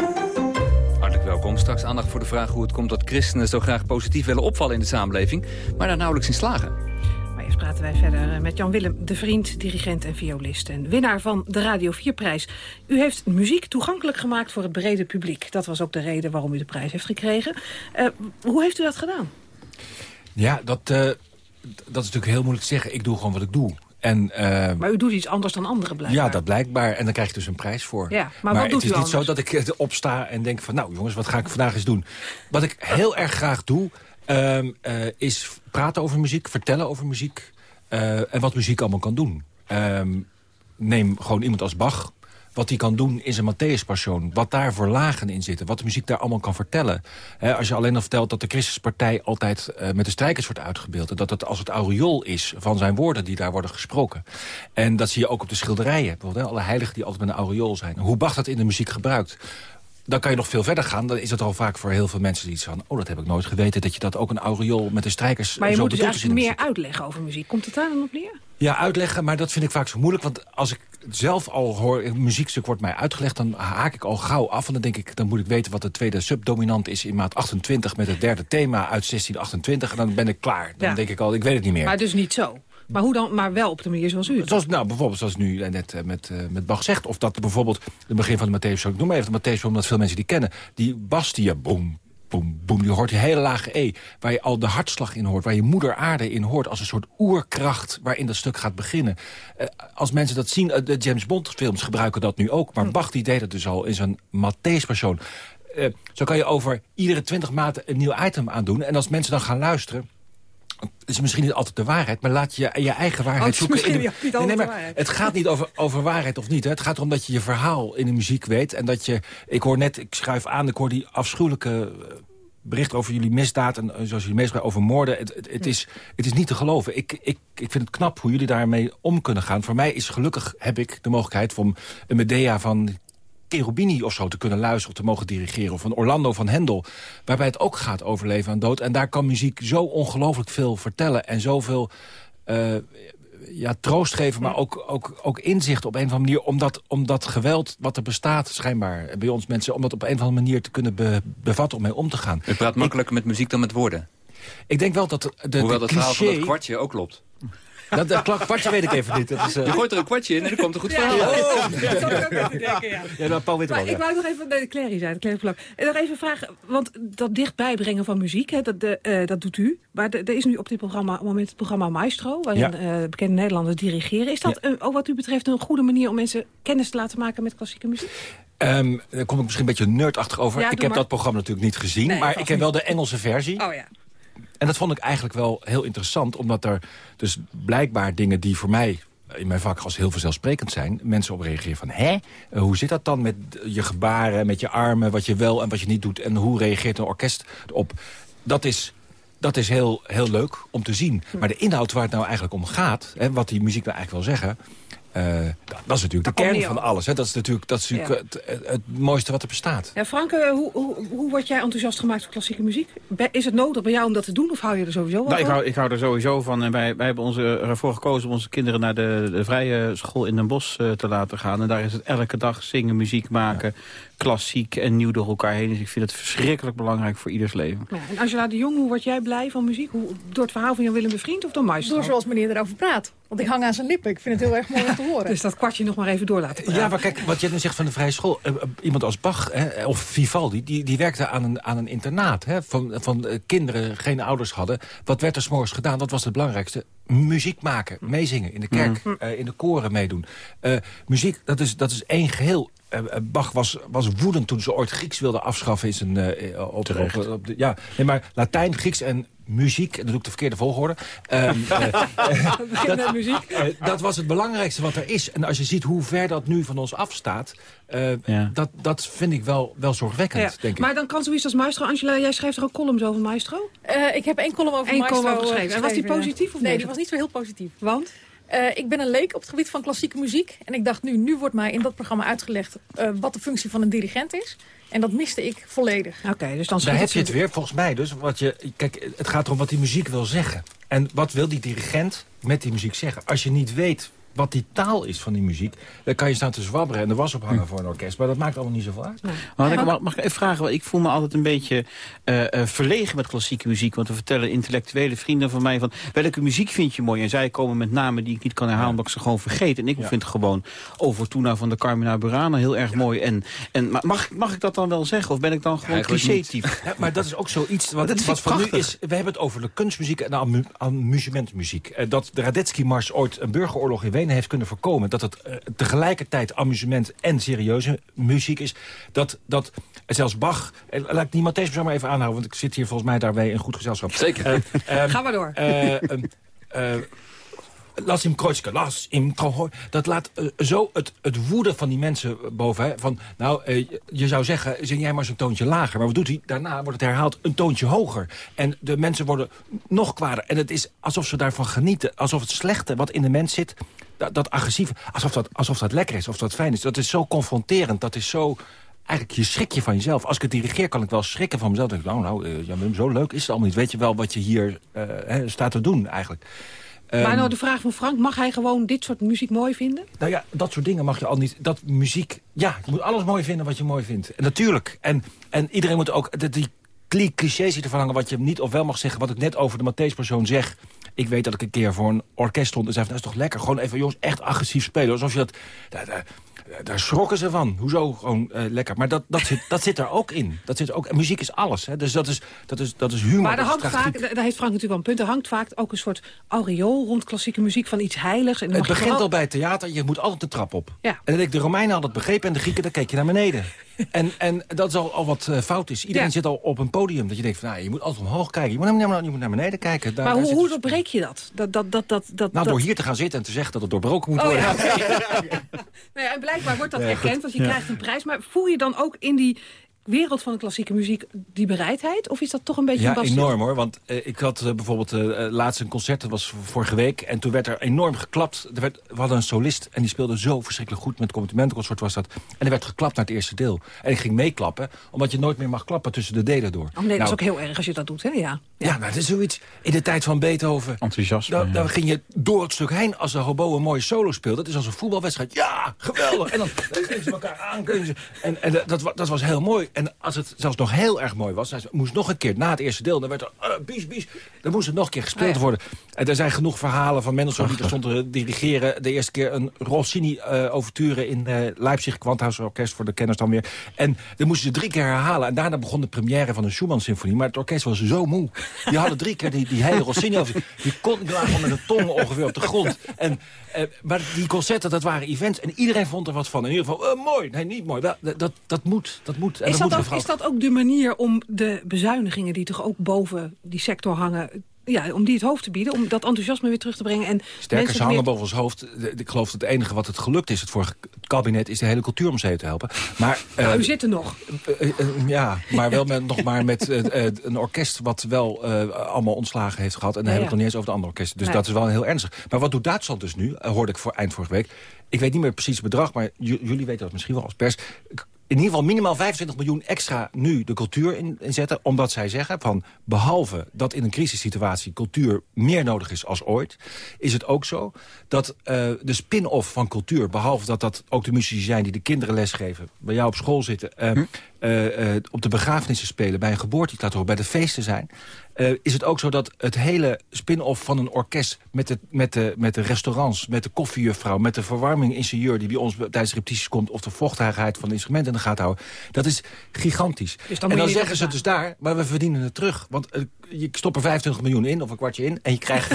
Hartelijk welkom. Straks aandacht voor de vraag hoe het komt dat christenen zo graag positief willen opvallen in de samenleving, maar daar nauwelijks in slagen. Praten wij verder eh, met Jan-Willem de Vriend, dirigent en violist... en winnaar van de Radio 4-prijs. U heeft muziek toegankelijk gemaakt voor het brede publiek. Dat was ook de reden waarom u de prijs heeft gekregen. Uh, hoe heeft u dat gedaan? Ja, dat, uh, dat is natuurlijk heel moeilijk te zeggen. Ik doe gewoon wat ik doe. En, uh, maar u doet iets anders dan anderen blijkbaar. Ja, dat blijkbaar. En dan krijg je dus een prijs voor. Ja, maar, maar wat doet het is u niet zo dat ik opsta en denk van... nou jongens, wat ga ik vandaag eens doen? Wat ik heel erg graag doe, uh, uh, is praten over muziek, vertellen over muziek... Uh, en wat muziek allemaal kan doen. Um, neem gewoon iemand als Bach wat hij kan doen in zijn Matthäus-persoon. Wat daar voor lagen in zitten. Wat de muziek daar allemaal kan vertellen. Als je alleen al vertelt dat de Christuspartij altijd uh, met de strijkers wordt uitgebeeld. En dat het als het aureool is van zijn woorden die daar worden gesproken. En dat zie je ook op de schilderijen. Bijvoorbeeld, alle heiligen die altijd met een aureool zijn. Hoe Bach dat in de muziek gebruikt dan kan je nog veel verder gaan. Dan is het al vaak voor heel veel mensen iets van... oh, dat heb ik nooit geweten, dat je dat ook een aureool met de strijkers... Maar je zo moet dus eigenlijk meer uitleggen over muziek. Komt het daar dan op neer? Ja, uitleggen, maar dat vind ik vaak zo moeilijk. Want als ik zelf al hoor, een muziekstuk wordt mij uitgelegd... dan haak ik al gauw af. En dan denk ik, dan moet ik weten wat de tweede subdominant is... in maat 28 met het derde thema uit 1628. En dan ben ik klaar. Dan Ja. denk ik al, ik weet het niet meer. Maar dus niet zo. Maar, hoe dan, maar wel op de manier zoals u het Zoals, nou, bijvoorbeeld zoals nu net eh, met, eh, met Bach zegt. Of dat bijvoorbeeld, het begin van de Matthäus, ik noem maar even de Matthäus, omdat veel mensen die kennen. Die bas die je boem, boem, boem, die hoort die hele lage E. Waar je al de hartslag in hoort, waar je moeder aarde in hoort. Als een soort oerkracht waarin dat stuk gaat beginnen. Eh, als mensen dat zien, eh, de James Bond films gebruiken dat nu ook. Maar Bach die deed het dus al in zijn Matthäus-persoon. Eh, zo kan je over iedere twintig maanden een nieuw item aandoen. En als mensen dan gaan luisteren het is misschien niet altijd de waarheid, maar laat je je eigen waarheid Oh, zoeken. in de... niet maar. Het gaat niet over, over waarheid of niet. Hè. Het gaat erom dat je je verhaal in de muziek weet. En dat je, ik hoor net, ik schuif aan, ik hoor die afschuwelijke eh, bericht over jullie misdaad... en eh, zoals jullie meestal over moorden. Het, het, het, is, het is niet te geloven. Ik, ik, ik vind het knap hoe jullie daarmee om kunnen gaan. Voor mij is gelukkig, heb ik de mogelijkheid om een Medea van Cherubini of zo te kunnen luisteren of te mogen dirigeren. Of een Orlando van Hendel. Waarbij het ook gaat over leven en dood. En daar kan muziek zo ongelooflijk veel vertellen. En zoveel eh, ja, troost geven, maar ook, ook, ook inzicht op een of andere manier. Om dat, om dat geweld wat er bestaat, schijnbaar bij ons mensen... om dat op een of andere manier te kunnen be- bevatten, om mee om te gaan. U praat makkelijker met muziek dan met woorden. Ik denk wel dat de, de, Hoewel dat verhaal van dat kwartje ook klopt. Dat, dat kwartje weet ik even niet. Dat is, eh, Je gooit er een kwartje in en dan komt een goed Ja, verhaal. ja. Dat zou ik ook even denken, ja. Ja, nou, Paul weet het Maar wel. ik wou nog even, nee, Clary zei het, Clary. En nog even vragen, want dat dichtbij brengen van muziek, hè, dat, de, eh, dat doet u. Maar de- er is nu op dit programma, op het moment het programma Maestro, waarin Ja. eh, bekende Nederlanders dirigeren. Is dat ook wat u betreft een goede manier om mensen kennis te laten maken met klassieke muziek? Ehm, daar kom ik misschien een beetje nerdachtig over. Ja, ik heb maar. dat programma natuurlijk niet gezien. Nee, maar ik heb wel de Engelse versie. Oh ja. En dat vond ik eigenlijk wel heel interessant. Omdat er dus blijkbaar dingen die voor mij in mijn vak als heel vanzelfsprekend zijn... mensen op reageren van, hè? Eh, hoe zit dat dan met je gebaren, met je armen... wat je wel en wat je niet doet en hoe reageert een orkest erop? Dat is... Dat is heel, heel leuk om te zien. Maar de inhoud waar het nou eigenlijk om gaat... Wat die muziek nou eigenlijk wil zeggen... eh, dat, dat is natuurlijk de kern van op. alles. Hè. Dat is natuurlijk, dat is natuurlijk het, het- het mooiste wat er bestaat. Ja, Frank, eh, hoe, hoe, hoe word jij enthousiast gemaakt voor klassieke muziek? Is het nodig bij jou om dat te doen of hou je er sowieso Nou, ik, van? hou, ik hou er sowieso van. En wij, wij hebben onze, ervoor gekozen om onze kinderen naar de, de vrije school in Den Bosch eh, te laten gaan. En daar is het elke dag zingen, muziek maken, klassiek en nieuw door elkaar heen. Dus ik vind het verschrikkelijk belangrijk voor ieders leven. Ja, en Angela de Jong, hoe word jij blij van muziek? Hoe, door het verhaal van Jan Willem de Vriend of door Maestro? Door zoals meneer erover praat. Want ik hang aan zijn lippen. Ik vind het heel erg mooi om te horen. Dus dat kwartje nog maar even door laten praten. Ja, maar kijk, wat je net zegt van de vrije school. eh, eh, iemand als Bach hè, of Vivaldi, die, die werkte aan een, aan een internaat. Hè, van van eh, kinderen, geen ouders hadden. Wat werd er s'morgens gedaan? Wat was het belangrijkste? Muziek maken, meezingen, in de kerk, eh, in de koren meedoen. Eh, muziek, dat is, dat is één geheel. Eh, eh, Bach was, was woedend toen ze ooit Grieks wilden afschaffen. In zijn, eh, op, op- op de- ja, nee, maar Latijn, Grieks en muziek. En dat doe ik de verkeerde volgorde. Ehm, eh, Begin met muziek. dat was het belangrijkste wat er is. En als je ziet hoe ver dat nu van ons afstaat... eh, Ja. dat, dat vind ik wel, wel zorgwekkend, Ja, denk ik. Maar dan kan zoiets als Maestro. Angela, jij schrijft er ook columns over Maestro? Eh, ik heb één column over Eén Maestro column over geschreven. En was die positief of Nee, niet? die was niet zo heel positief. Want? Eh, ik ben een leek op het gebied van klassieke muziek. En ik dacht nu, nu wordt mij in dat programma uitgelegd eh, wat de functie van een dirigent is. En dat miste ik volledig. Oké, dus dan Daar heb je het weer, volgens mij dus. Wat je, kijk, het gaat erom wat die muziek wil zeggen. En wat wil die dirigent met die muziek zeggen? Als je niet weet wat die taal is van die muziek... dan kan je staan te zwabberen en de was ophangen voor een orkest. Maar dat maakt allemaal niet zoveel uit. mag, mag, ik even vragen? Ik voel me altijd een beetje uh, verlegen met klassieke muziek. Want we vertellen intellectuele vrienden van mij van... welke muziek vind je mooi? En zij komen met namen die ik niet kan herhalen... omdat ik ze gewoon vergeet. En ik vind gewoon Overtuna van de Carmina Burana heel erg mooi. En, en, mag, mag ik dat dan wel zeggen? Of ben ik dan gewoon ja, cliché Ja, maar dat is ook zoiets wat, dat wat van nu is. We hebben het over de kunstmuziek en de amusementmuziek. Dat de Radetzky-mars ooit een burgeroorlog in Wenen heeft kunnen voorkomen... dat het uh, tegelijkertijd amusement en serieuze muziek is. Dat, dat zelfs Bach... Eh, laat ik die Matthäus maar even aanhouden... want ik zit hier volgens mij daarbij in goed gezelschap. Zeker. Uh, Ga maar door. Las im Kreuzke, las im Dat laat uh, zo het, het woede van die mensen boven. Hè, van, nou, uh, je zou zeggen, zing jij maar zo'n toontje lager. Maar wat doet hij? Daarna wordt het herhaald een toontje hoger. En de mensen worden nog kwader. En het is alsof ze daarvan genieten. Alsof het slechte wat in de mens zit, dat, dat. Alsof dat, alsof dat lekker is, of dat fijn is. Dat is zo confronterend, dat is zo eigenlijk je schrik je van jezelf. Als ik het dirigeer, kan ik wel schrikken van mezelf. denk ik, nou, nou, zo leuk is het allemaal niet. Weet je wel wat je hier staat te doen eigenlijk. Maar nou ehm, de vraag van Frank, mag hij gewoon dit soort muziek mooi vinden? Nou ja, dat soort dingen mag je al niet. Dat muziek, ja, je moet alles mooi vinden wat je mooi vindt. En natuurlijk. En, en iedereen moet ook, die clichés die ervan hangen wat je niet of wel mag zeggen. Wat ik net over de Matthäus-persoon zeg. Ik weet dat ik een keer voor een orkest stond en zei... Van, dat is toch lekker, gewoon even jongens echt agressief spelen. Alsof je dat... Eh, daar schrokken ze van. Hoezo? Gewoon uh, lekker. Maar dat, dat, zit, dat zit er ook in. Dat zit ook, en muziek is alles. Hè. Dus dat is, dat, is, dat is humor. Maar er hangt vaak, daar heeft Frank natuurlijk wel een punt. Er hangt vaak ook een soort aureool rond klassieke muziek van iets heiligs. En het begint al bij theater. Je moet altijd de trap op. Ja. En ik, de Romeinen hadden het begrepen en de Grieken, dan keek je naar beneden. En, en dat is al, al wat uh, fout is. Iedereen zit al op een podium. Dat je denkt, van, nou, je moet altijd omhoog kijken. Je moet, naar, je moet naar beneden kijken. Daar, maar hoe, hoe doorbreek je dat? dat, dat, dat, dat, dat nou, door hier te gaan zitten en te zeggen dat het doorbroken moet oh, worden. Ja. nee, en blijkbaar wordt dat erkend, want je krijgt een prijs. Maar voel je dan ook in die wereld van de klassieke muziek die bereidheid? Of is dat toch een beetje Ja, enorm hoor. Want uh, ik had uh, bijvoorbeeld uh, laatst een concert, dat was vorige week. En toen werd er enorm geklapt. Er werd, we hadden een solist en die speelde zo verschrikkelijk goed. Met het committementenconsort was dat. En er werd geklapt naar het eerste deel. En ik ging meeklappen, omdat je nooit meer mag klappen tussen de delen door. Oh nee, dat is nou, ook heel erg als je dat doet, hè? Ja, ja. ja maar het is zoiets. In de tijd van Beethoven. Enthousiasme. Dan, dan ging je door het stuk heen als de hobo een mooie solo speelt. Dat is als een voetbalwedstrijd. Ja, geweldig. en dan gingen ze elkaar aan. En, en dat, dat was heel mooi. En als het zelfs nog heel erg mooi was. Hij moest nog een keer, na het eerste deel, dan werd er, uh, bies, bies. Dan moest het nog een keer gespeeld oh worden. En er zijn genoeg verhalen van Mendelssohn die er stond te dirigeren. De eerste keer een Rossini-overture in uh, Leipzig, Orkest voor de kenners dan weer. En dan moesten ze drie keer herhalen. En daarna begon de première van de Schumann-symfonie. Maar het orkest was zo moe. Die hadden drie keer die, die hele Rossini. Die kon lagen met de tong ongeveer op de grond. En, uh, maar die concerten, dat waren events. En iedereen vond er wat van. In ieder geval, uh, mooi. Nee, niet mooi. Dat, dat, dat moet. Dat moet. En is, dat, moet is dat ook de manier om de bezuinigingen die toch ook boven die sector hangen ja, om die het hoofd te bieden, om dat enthousiasme weer terug te brengen. En Sterker, ze hangen boven ons hoofd. Ik geloof dat het enige wat het gelukt is, het vorige kabinet, is de hele cultuur om te helpen. Maar, nou, uh, u zit er nog. Uh, uh, ja, maar wel met, nog maar met een orkest wat wel allemaal ontslagen heeft gehad. En dan ja, heb ik nog niet eens over de andere orkesten. Dus dat is wel heel ernstig. Maar wat doet Duitsland dus nu, hoorde ik voor eind vorige week. Ik weet niet meer precies het bedrag, maar jullie weten dat misschien wel als pers in ieder geval minimaal 25 miljoen extra nu de cultuur inzetten. omdat zij zeggen van behalve dat in een crisissituatie cultuur meer nodig is als ooit. Is het ook zo dat uh, de spin-off van cultuur, behalve dat dat ook de muzici zijn die de kinderen lesgeven. Bij jou op school zitten. Uh, hm? uh, op de begrafenissen spelen, bij een geboorte laten horen, bij de feesten zijn. Is het ook zo dat het hele spin-off van een orkest... Met de, met, de, met de restaurants, met de koffiejuffrouw... met de verwarming-ingenieur die bij ons tijdens repetities komt... of de vochtigheid van de instrumenten in de gaten houden... dat is gigantisch. Dus dan en dan zeggen ze dus daar, maar we verdienen het terug. Want je stopt er 25 miljoen in, of een kwartje in... en je krijgt,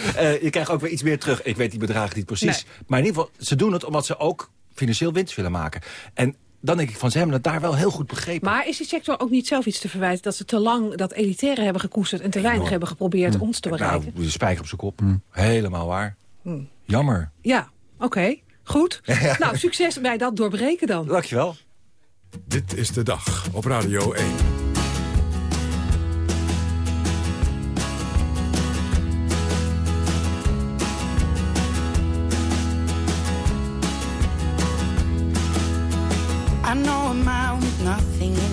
je krijgt ook weer iets meer terug. Ik weet die bedragen niet precies. Nee. Maar in ieder geval, ze doen het omdat ze ook financieel winst willen maken. En dan denk ik van, ze hebben het daar wel heel goed begrepen. Maar is die sector ook niet zelf iets te verwijten... dat ze te lang dat elitaire hebben gekoesterd... en te weinig hebben geprobeerd hm. ons te bereiken? Nou, de spijker op zijn kop. Hm. Helemaal waar. Hm. Jammer. Ja, oké. Goed. nou, succes bij dat doorbreken dan. Dankjewel. Dit is de dag op Radio 1.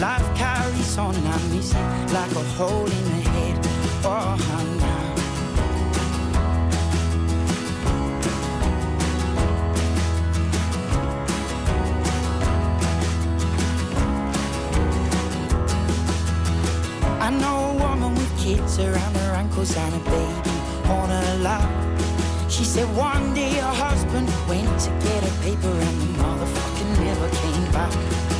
life carries on, and I miss like a hole in the head. Oh, now. I know a woman with kids around her ankles and a baby on her lap. She said one day her husband went to get a paper and the motherfucker never came back.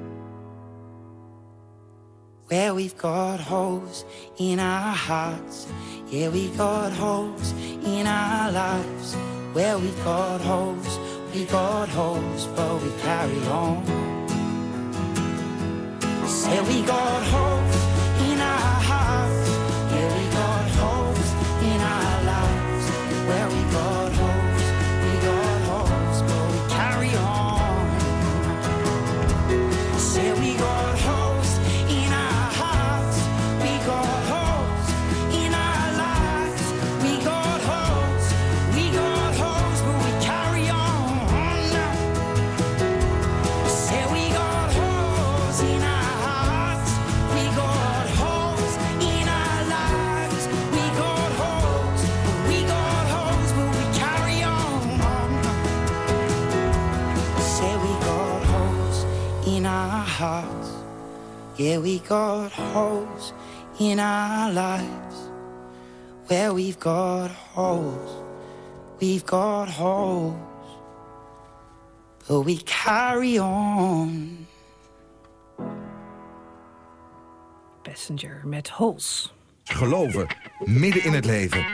Well, we've got holes in our hearts. Yeah, we got holes in our lives. Well, we've got holes, we got holes, but we carry on. Say we got holes in our hearts. Yeah, we got holes in our lives. Where we got Yeah, we got holes in our lives. Where we've got holes, we've got holes, but we carry on. Passenger met Holes. Geloven, midden in het leven.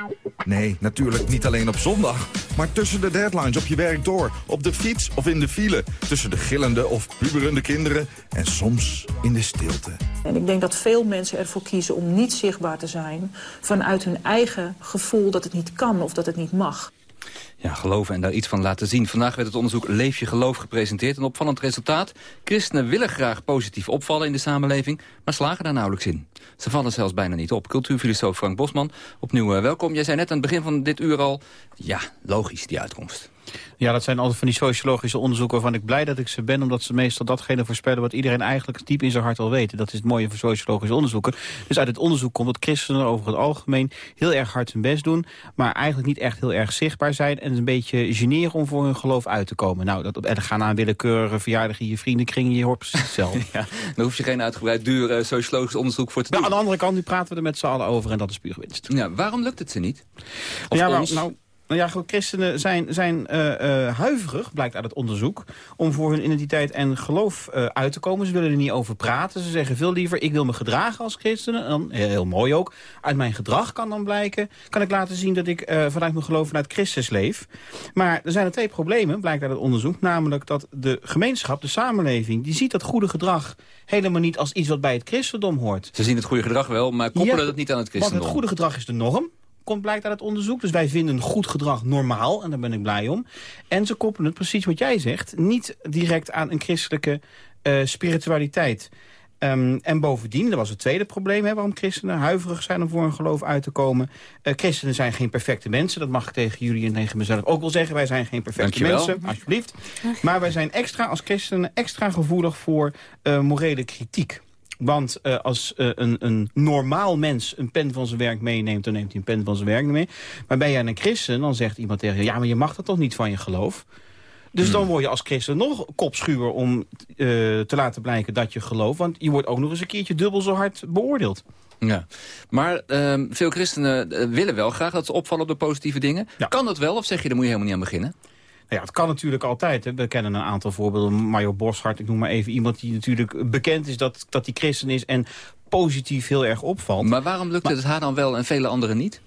Nee, natuurlijk niet alleen op zondag. Maar tussen de deadlines op je werk door. Op de fiets of in de file. Tussen de gillende of puberende kinderen. En soms in de stilte. En ik denk dat veel mensen ervoor kiezen om niet zichtbaar te zijn... vanuit hun eigen gevoel dat het niet kan of dat het niet mag. Ja, geloven en daar iets van laten zien. Vandaag werd het onderzoek Leef je geloof gepresenteerd. Een opvallend resultaat. Christenen willen graag positief opvallen in de samenleving... maar slagen daar nauwelijks in. Ze vallen zelfs bijna niet op. Cultuurfilosoof Frank Bosman, opnieuw eh, welkom. Jij zei net aan het begin van dit uur al... ja, logisch, die uitkomst. Ja, dat zijn altijd van die sociologische onderzoeken waarvan ik blij dat ik ze ben. Omdat ze meestal datgene voorspellen wat iedereen eigenlijk diep in zijn hart al weet. Dat is het mooie van sociologische onderzoeken. Dus uit het onderzoek komt dat christenen over het algemeen heel erg hard hun best doen. Maar eigenlijk niet echt heel erg zichtbaar zijn. En een beetje generen om voor hun geloof uit te komen. Nou, dat, en gaan aan willekeurige verjaardag in je vriendenkring. Je hoort precies hetzelfde. ja, daar hoef je geen uitgebreid duur uh, sociologisch onderzoek voor te doen. Nou, aan de andere kant, nu praten we er met z'n allen over en dat is puur winst. Ja, waarom lukt het ze niet? Of ja, ons? nou, nou ja, goed, christenen zijn, zijn uh, uh, huiverig, blijkt uit het onderzoek... om voor hun identiteit en geloof uh, uit te komen. Ze willen er niet over praten. Ze zeggen veel liever, ik wil me gedragen als christenen. En dan, heel mooi ook, uit mijn gedrag kan dan blijken... kan ik laten zien dat ik vanuit mijn geloof vanuit Christus leef. Maar er zijn er twee problemen, blijkt uit het onderzoek. Namelijk dat de gemeenschap, de samenleving... die ziet dat goede gedrag helemaal niet als iets wat bij het christendom hoort. Ze zien het goede gedrag wel, maar koppelen ja, het niet aan het christendom. Want het goede gedrag is de norm komt blijkt uit het onderzoek. Dus wij vinden goed gedrag normaal en daar ben ik blij om. En ze koppelen het precies wat jij zegt... niet direct aan een christelijke uh, spiritualiteit. Um, en bovendien, dat was het tweede probleem... Hè, waarom christenen huiverig zijn om voor hun geloof uit te komen. Uh, christenen zijn geen perfecte mensen. Dat mag ik tegen jullie en tegen mezelf ook wel zeggen. Wij zijn geen perfecte Dankjewel. mensen, alsjeblieft. Maar wij zijn extra als christenen extra gevoelig voor uh, morele kritiek Want uh, als uh, een, een normaal mens een pen van zijn werk meeneemt... dan neemt hij een pen van zijn werk mee. Maar ben jij een christen, dan zegt iemand tegen je... ja, maar je mag dat toch niet van je geloof? Dus hmm. dan word je als christen nog kopschuwer om uh, te laten blijken dat je gelooft. Want je wordt ook nog eens een keertje dubbel zo hard beoordeeld. Ja, maar uh, veel christenen willen wel graag dat ze opvallen op de positieve dingen. Ja. Kan dat wel of zeg je, daar moet je helemaal niet aan beginnen? Nou ja, het kan natuurlijk altijd. Hè. We kennen een aantal voorbeelden. Major Boschart, ik noem maar even iemand die natuurlijk bekend is dat, dat hij christen is... en positief heel erg opvalt. Maar waarom lukt het haar dan wel en vele anderen niet?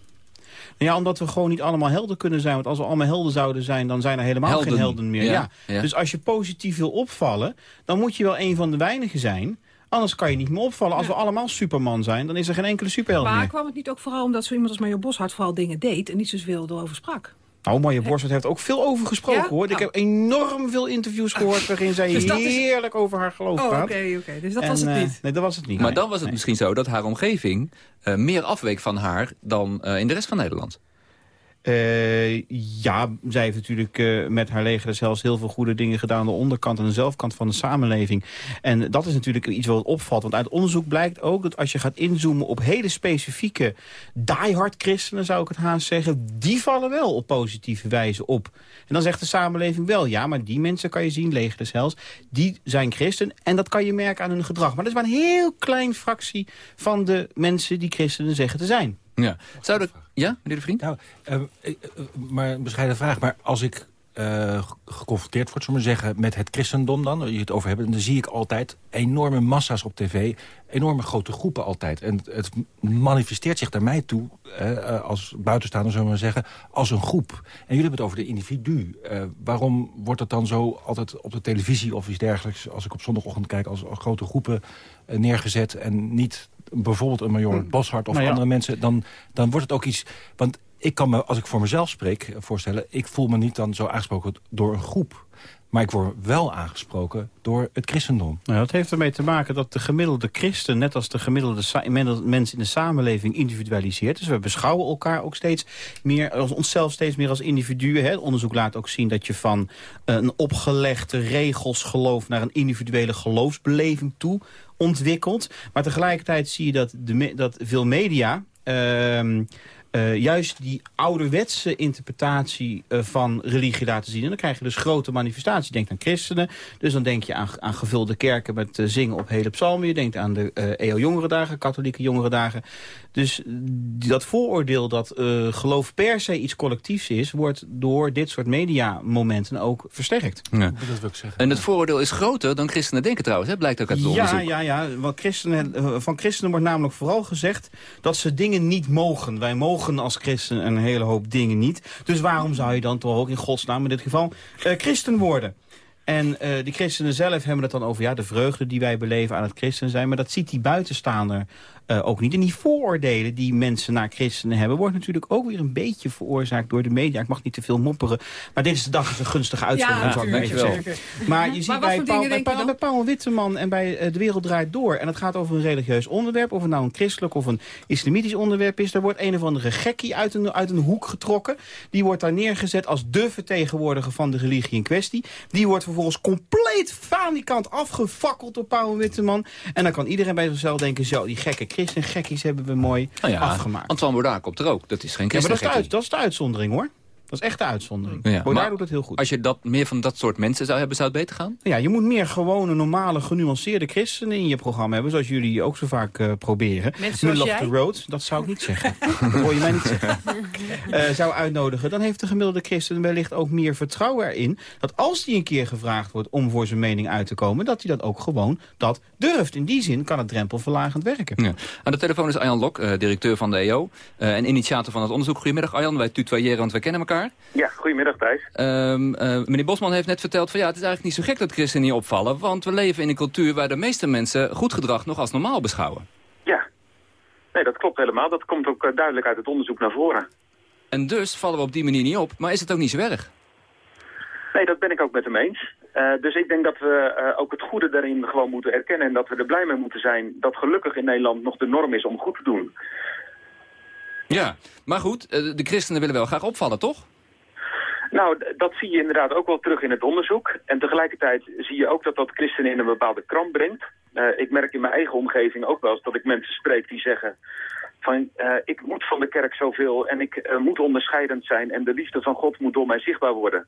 Nou ja, omdat we gewoon niet allemaal helden kunnen zijn. Want als we allemaal helden zouden zijn, dan zijn er helemaal geen helden meer. Ja, ja. Dus als je positief wil opvallen, dan moet je wel een van de weinigen zijn... Anders kan je niet meer opvallen. Als we allemaal Superman zijn, dan is er geen enkele superheld maar meer. Maar kwam het niet ook vooral omdat zo iemand als Major Boshart vooral dingen deed... en niet zoveel erover sprak? Nou, Marja Borsert heeft ook veel over gesproken, hoor. Ik oh. heb enorm veel interviews gehoord waarin zij dus heerlijk over haar geloof oh, praat. oké, oké. Dus dat was het uh, niet? Nee, dat was het niet. Maar dan was het misschien zo dat haar omgeving uh, meer afweek van haar dan uh, in de rest van Nederland. Uh, ja, zij heeft natuurlijk uh, met haar leger zelfs heel veel goede dingen gedaan... aan de onderkant en de zelfkant van de samenleving. En dat is natuurlijk iets wat opvalt. Want uit onderzoek blijkt ook dat als je gaat inzoomen op hele specifieke... diehard christenen, zou ik het haast zeggen... die vallen wel op positieve wijze op. En dan zegt de samenleving wel, ja, maar die mensen kan je zien, leger zelfs... die zijn christen en dat kan je merken aan hun gedrag. Maar dat is maar een heel klein fractie van de mensen die christenen zeggen te zijn. Ja. Zou dat... Ja, meneer de Vriend? Nou, uh, uh, maar een bescheiden vraag. Maar als ik uh, geconfronteerd word, zullen we zeggen, met het christendom dan, je het over hebt, dan zie ik altijd enorme massa's op tv, enorme grote groepen altijd. En het manifesteert zich naar mij toe, uh, als buitenstaander zullen we zeggen, als een groep. En jullie hebben het over de individu. Uh, waarom wordt het dan zo altijd op de televisie of iets dergelijks, als ik op zondagochtend kijk, als, als grote groepen neergezet en niet bijvoorbeeld een major hm. Boshart of nou andere mensen... Dan, dan wordt het ook iets... Want ik kan me, als ik voor mezelf spreek, eh, voorstellen... ik voel me niet dan zo aangesproken door een groep. Maar ik word wel aangesproken door het christendom. Nou, dat heeft ermee te maken dat de gemiddelde christen... net als de gemiddelde mens in de samenleving individualiseert. Dus we beschouwen elkaar ook steeds meer... Als onszelf steeds meer als individuen. Hè. Het onderzoek laat ook zien dat je van een opgelegde regels geloof... naar een individuele geloofsbeleving toe ontwikkeld. Maar tegelijkertijd zie je dat, de, dat veel media... Uh, uh, juist die ouderwetse interpretatie uh, van religie laten zien. En dan krijg je dus grote manifestaties. Denk aan christenen. Dus dan denk je aan, aan gevulde kerken met uh, zingen op hele psalmen. Je denkt aan de EO Jongerendagen, katholieke Jongerendagen. Dus dat vooroordeel dat geloof per se iets collectiefs is... wordt door dit soort mediamomenten ook versterkt. Ja. Dat wil ik zeggen. En het vooroordeel is groter dan christenen denken trouwens. Hè? Blijkt ook uit het onderzoek. Ja, ja, ja. Want christenen, van christenen wordt namelijk vooral gezegd... dat ze dingen niet mogen. Wij mogen als christen een hele hoop dingen niet. Dus waarom zou je dan toch ook in godsnaam in dit geval uh, christen worden? En uh, die christenen zelf hebben het dan over ja, de vreugde die wij beleven aan het christen zijn. Maar dat ziet die buitenstaander uh, ook niet. En die vooroordelen die mensen naar christenen hebben... wordt natuurlijk ook weer een beetje veroorzaakt door de media. Ik mag niet te veel mopperen. Maar dit is de dag is een gunstige uitzondering, ja, zou ik Maar je ziet bij, Paul, bij, Paul, bij Paul Witteman en bij uh, De Wereld Draait Door... en het gaat over een religieus onderwerp... of het nou een christelijk of een islamitisch onderwerp is... daar wordt een of andere gekkie uit een, uit een hoek getrokken. Die wordt daar neergezet als de vertegenwoordiger van de religie in kwestie. Die wordt vervolgens compleet van die kant afgefakkeld door Paul Witteman. En dan kan iedereen bij zichzelf denken... zo, die gekke christen gekkies hebben we mooi nou ja, afgemaakt. Antoine Bourdain komt er ook. Dat is geen christen ja, maar dat is, de dat is de uitzondering hoor. Dat is echt de uitzondering. Ja, doet het heel goed. Als je dat, meer van dat soort mensen zou hebben, zou het beter gaan? Ja, je moet meer gewone, normale, genuanceerde christenen in je programma hebben. Zoals jullie ook zo vaak uh, proberen. Middle of the road, dat zou ik niet zeggen. dat hoor je mij niet zeggen. Uh, zou uitnodigen. Dan heeft de gemiddelde christen wellicht ook meer vertrouwen erin. Dat als die een keer gevraagd wordt om voor zijn mening uit te komen... dat hij dat ook gewoon dat durft. In die zin kan het drempelverlagend werken. Ja. Aan de telefoon is Arjan Lok, uh, directeur van de EO. en initiator van het onderzoek. Goedemiddag Arjan, wij tutoyeren, want wij kennen elkaar. Ja, goedemiddag Thijs. Um, uh, meneer Bosman heeft net verteld van ja, het is eigenlijk niet zo gek dat christenen niet opvallen. Want we leven in een cultuur waar de meeste mensen goed gedrag nog als normaal beschouwen. Ja, nee dat klopt helemaal. Dat komt ook uh, duidelijk uit het onderzoek naar voren. En dus vallen we op die manier niet op. Maar is het ook niet zo erg? Nee, dat ben ik ook met hem eens. Uh, dus ik denk dat we uh, ook het goede daarin gewoon moeten erkennen... en dat we er blij mee moeten zijn dat gelukkig in Nederland nog de norm is om goed te doen. Ja, maar goed, eh, de christenen willen wel graag opvallen, toch? Nou, dat zie je inderdaad ook wel terug in het onderzoek. En tegelijkertijd zie je ook dat dat christenen in een bepaalde kramp brengt. Eh, ik merk in mijn eigen omgeving ook wel eens dat ik mensen spreek die zeggen... van eh, ik moet van de kerk zoveel en ik moet onderscheidend zijn... en de liefde van God moet door mij zichtbaar worden.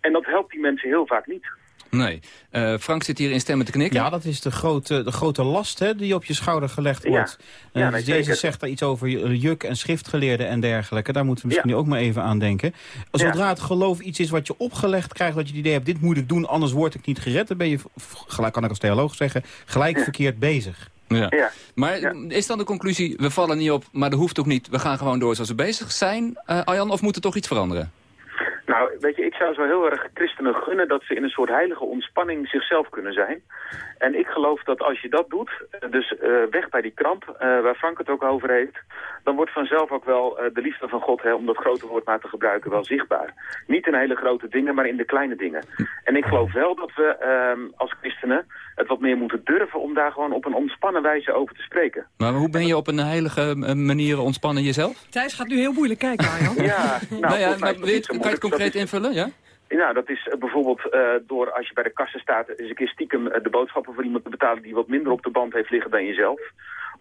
En dat helpt die mensen heel vaak niet. Nee. Eh, Frank zit hier in stemmen te knikken. Ja, dat is de grote, de grote last hè, die op je schouder gelegd wordt. Ja, Eh, nee, Jezus zeker. zegt daar iets over juk en schriftgeleerden en dergelijke. Daar moeten we misschien ook maar even aan denken. Zodra het geloof iets is wat je opgelegd krijgt... dat je het idee hebt, dit moet ik doen, anders word ik niet gered... dan ben je, kan ik als theoloog zeggen, gelijk verkeerd bezig. Ja. Maar is dan de conclusie, we vallen niet op, maar dat hoeft ook niet. We gaan gewoon door zoals we bezig zijn, eh Arjan, of moet er toch iets veranderen? Nou, weet je, ik zou zo heel erg christenen gunnen dat ze in een soort heilige ontspanning zichzelf kunnen zijn. En ik geloof dat als je dat doet, dus eh, weg bij die kramp, eh, waar Frank het ook over heeft, dan wordt vanzelf ook wel eh, de liefde van God, hè, om dat grote woord maar te gebruiken, wel zichtbaar. Niet in hele grote dingen, maar in de kleine dingen. En ik geloof wel dat we ehm, als christenen het wat meer moeten durven om daar gewoon op een ontspannen wijze over te spreken. Maar hoe ben je op een heilige eh, manier ontspannen jezelf? Thijs gaat nu heel moeilijk kijken, Arjan. Ja, nou, Nou ja, maar kan je het concreet is- invullen, ja? Nou, dat is eh, bijvoorbeeld eh, door als je bij de kassen staat... eens een keer stiekem de boodschappen voor iemand te betalen... die wat minder op de band heeft liggen dan jezelf.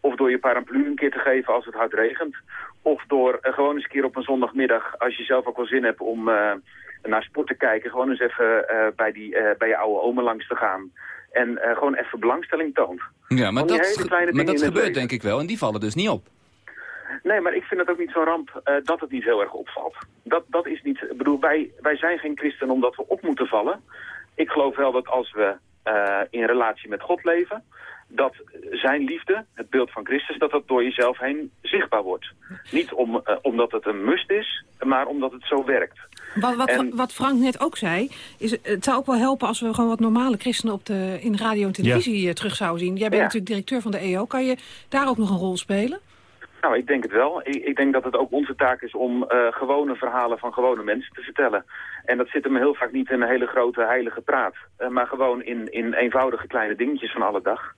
Of door je paraplu een keer te geven als het hard regent. Of door eh, gewoon eens een keer op een zondagmiddag... als je zelf ook wel zin hebt om eh, naar sport te kijken... gewoon eens even eh, bij, die, bij je oude oma langs te gaan. En gewoon even belangstelling toont. Ja, maar dat, ge- maar dat gebeurt leven. denk ik wel en die vallen dus niet op. Nee, maar ik vind het ook niet zo'n ramp dat het niet heel erg opvalt. Dat, dat is niet... Ik bedoel, wij, wij zijn geen christen omdat we op moeten vallen. Ik geloof wel dat als we in relatie met God leven... dat zijn liefde, het beeld van Christus, dat dat door jezelf heen zichtbaar wordt. Niet om, eh, omdat het een must is, maar omdat het zo werkt. Wat, wat, En- wat Frank net ook zei, is het zou ook wel helpen als we gewoon wat normale christenen op de, in radio en televisie eh, terug zouden zien. Jij bent Ja. natuurlijk directeur van de EO. Kan je daar ook nog een rol spelen? Nou, ik denk het wel. Ik, ik denk dat het ook onze taak is om eh, gewone verhalen van gewone mensen te vertellen. En dat zit hem heel vaak niet in een hele grote heilige praat. eh, maar gewoon in, in eenvoudige kleine dingetjes van alle dag.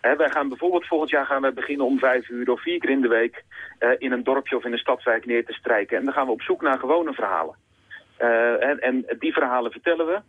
Hè, wij gaan bijvoorbeeld volgend jaar gaan we beginnen om vijf uur of vier keer in de week eh, in een dorpje of in een stadswijk neer te strijken. En dan gaan we op zoek naar gewone verhalen. Eh, en, en die verhalen vertellen we.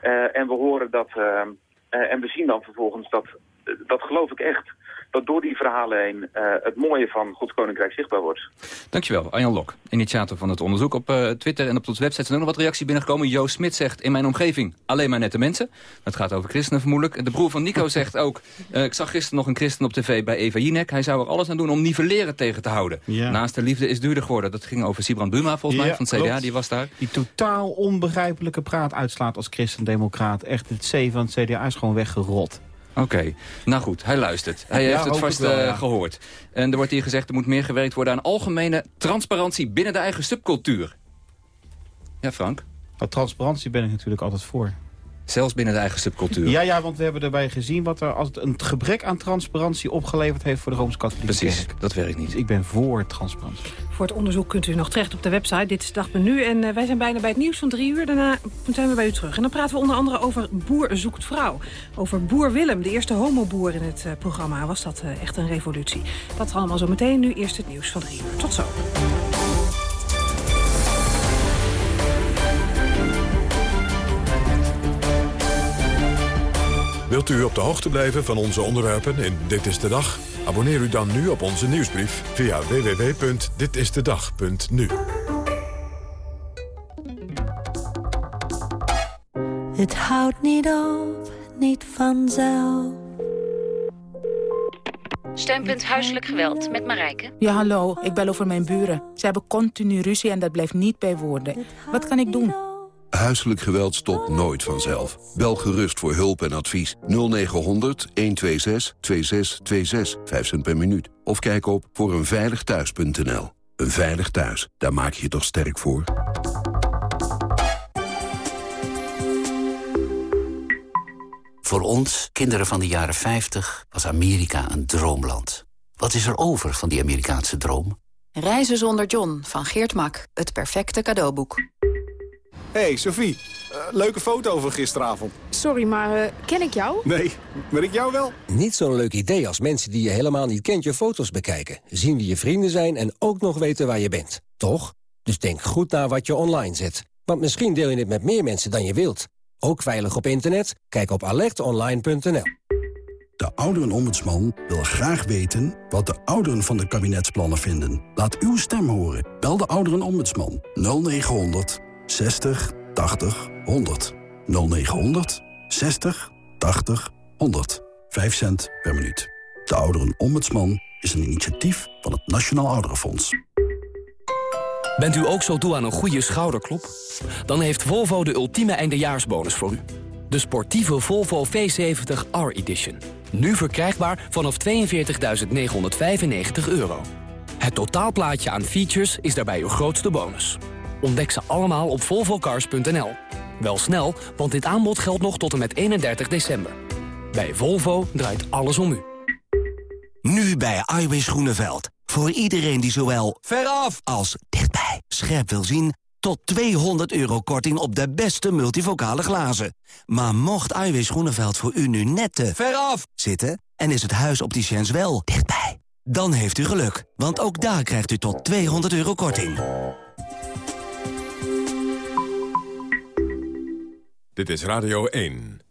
Eh, en we horen dat, eh, eh, en we zien dan vervolgens dat, eh, dat geloof ik echt, dat door die verhalen heen eh, het mooie van Gods Koninkrijk zichtbaar wordt. Dankjewel, Arjan Lok, initiator van het onderzoek. Op eh, Twitter en op onze website zijn ook nog wat reacties binnengekomen. Joost Smit zegt, in mijn omgeving alleen maar nette mensen. Dat gaat over christenen vermoedelijk. De broer van Nico zegt ook, eh, ik zag gisteren nog een christen op tv bij Eva Jinek. Hij zou er alles aan doen om nivelleren tegen te houden. Ja. Naast de liefde is duurder geworden. Dat ging over Sibrand Buma volgens mij, van het CDA, klopt. die was daar. Die totaal onbegrijpelijke praat uitslaat als christendemocraat. Echt, het C van het CDA is gewoon weggerot. Oké, nou goed, hij luistert. Hij Ja, heeft het vast wel, eh, ja. gehoord. En er wordt hier gezegd, er moet meer gewerkt worden aan algemene transparantie binnen de eigen subcultuur. Ja, Frank? Nou, transparantie ben ik natuurlijk altijd voor. Zelfs binnen de eigen subcultuur. Ja, ja, want we hebben erbij gezien wat er als het een gebrek aan transparantie opgeleverd heeft voor de Rooms-Katholieke Precies, dat werkt niet. Dus ik ben voor transparantie. Voor het onderzoek kunt u nog terecht op de website. Dit is Nu. En eh, wij zijn bijna bij het nieuws van drie uur. Daarna zijn we bij u terug. En dan praten we onder andere over Boer zoekt vrouw. Over Boer Willem, de eerste homoboer in het eh, programma. Was dat eh, echt een revolutie? Dat allemaal zo meteen. Nu eerst het nieuws van drie uur. Tot zo. Wilt u op de hoogte blijven van onze onderwerpen in Dit is de Dag? Abonneer u dan nu op onze nieuwsbrief via www.ditistedag.nu. Het houdt niet op, niet vanzelf. Steunpunt Huiselijk Geweld met Marijke. Ja, hallo. Ik bel over mijn buren. Ze hebben continu ruzie en dat blijft niet bij woorden. Wat kan ik doen? Huiselijk geweld stopt nooit vanzelf. Bel gerust voor hulp en advies 0900 126 2626, 5 cent per minuut. Of kijk op voor eenveiligthuis.nl. Een veilig thuis, daar maak je je toch sterk voor? Voor ons, kinderen van de jaren 50, was Amerika een droomland. Wat is er over van die Amerikaanse droom? Reizen zonder John van Geert Mak. Het perfecte cadeauboek. Hey Sophie, Eh, leuke foto van gisteravond. Sorry, maar eh, ken ik jou? Nee, maar ik jou wel. Niet zo'n leuk idee als mensen die je helemaal niet kent je foto's bekijken. Zien wie je vrienden zijn en ook nog weten waar je bent. Toch? Dus denk goed na wat je online zet. Want misschien deel je het met meer mensen dan je wilt. Ook veilig op internet? Kijk op alertonline.nl. De Ouderenombudsman wil graag weten wat de ouderen van de kabinetsplannen vinden. Laat uw stem horen. Bel de Ouderenombudsman 0900 60 80 100. 0900 60 80 100. 5 cent per minuut. De Ouderenombudsman is een initiatief van het Nationaal Ouderenfonds. Bent u ook zo toe aan een goede schouderklop? Dan heeft Volvo de ultieme eindejaarsbonus voor u. De sportieve Volvo V70 R-Edition. Nu verkrijgbaar vanaf 42.995 euro. Het totaalplaatje aan features is daarbij uw grootste bonus. Ontdek ze allemaal op volvocars.nl. Wel snel, want dit aanbod geldt nog tot en met 31 december. Bij Volvo draait alles om u. Nu bij Iwis Groeneveld. Voor iedereen die zowel veraf als dichtbij scherp wil zien... tot 200 euro korting op de beste multivocale glazen. Maar mocht Iwis Groeneveld voor u nu net te veraf zitten... en is het huis opticiens wel dichtbij... dan heeft u geluk, want ook daar krijgt u tot 200 euro korting. Dit is Radio 1.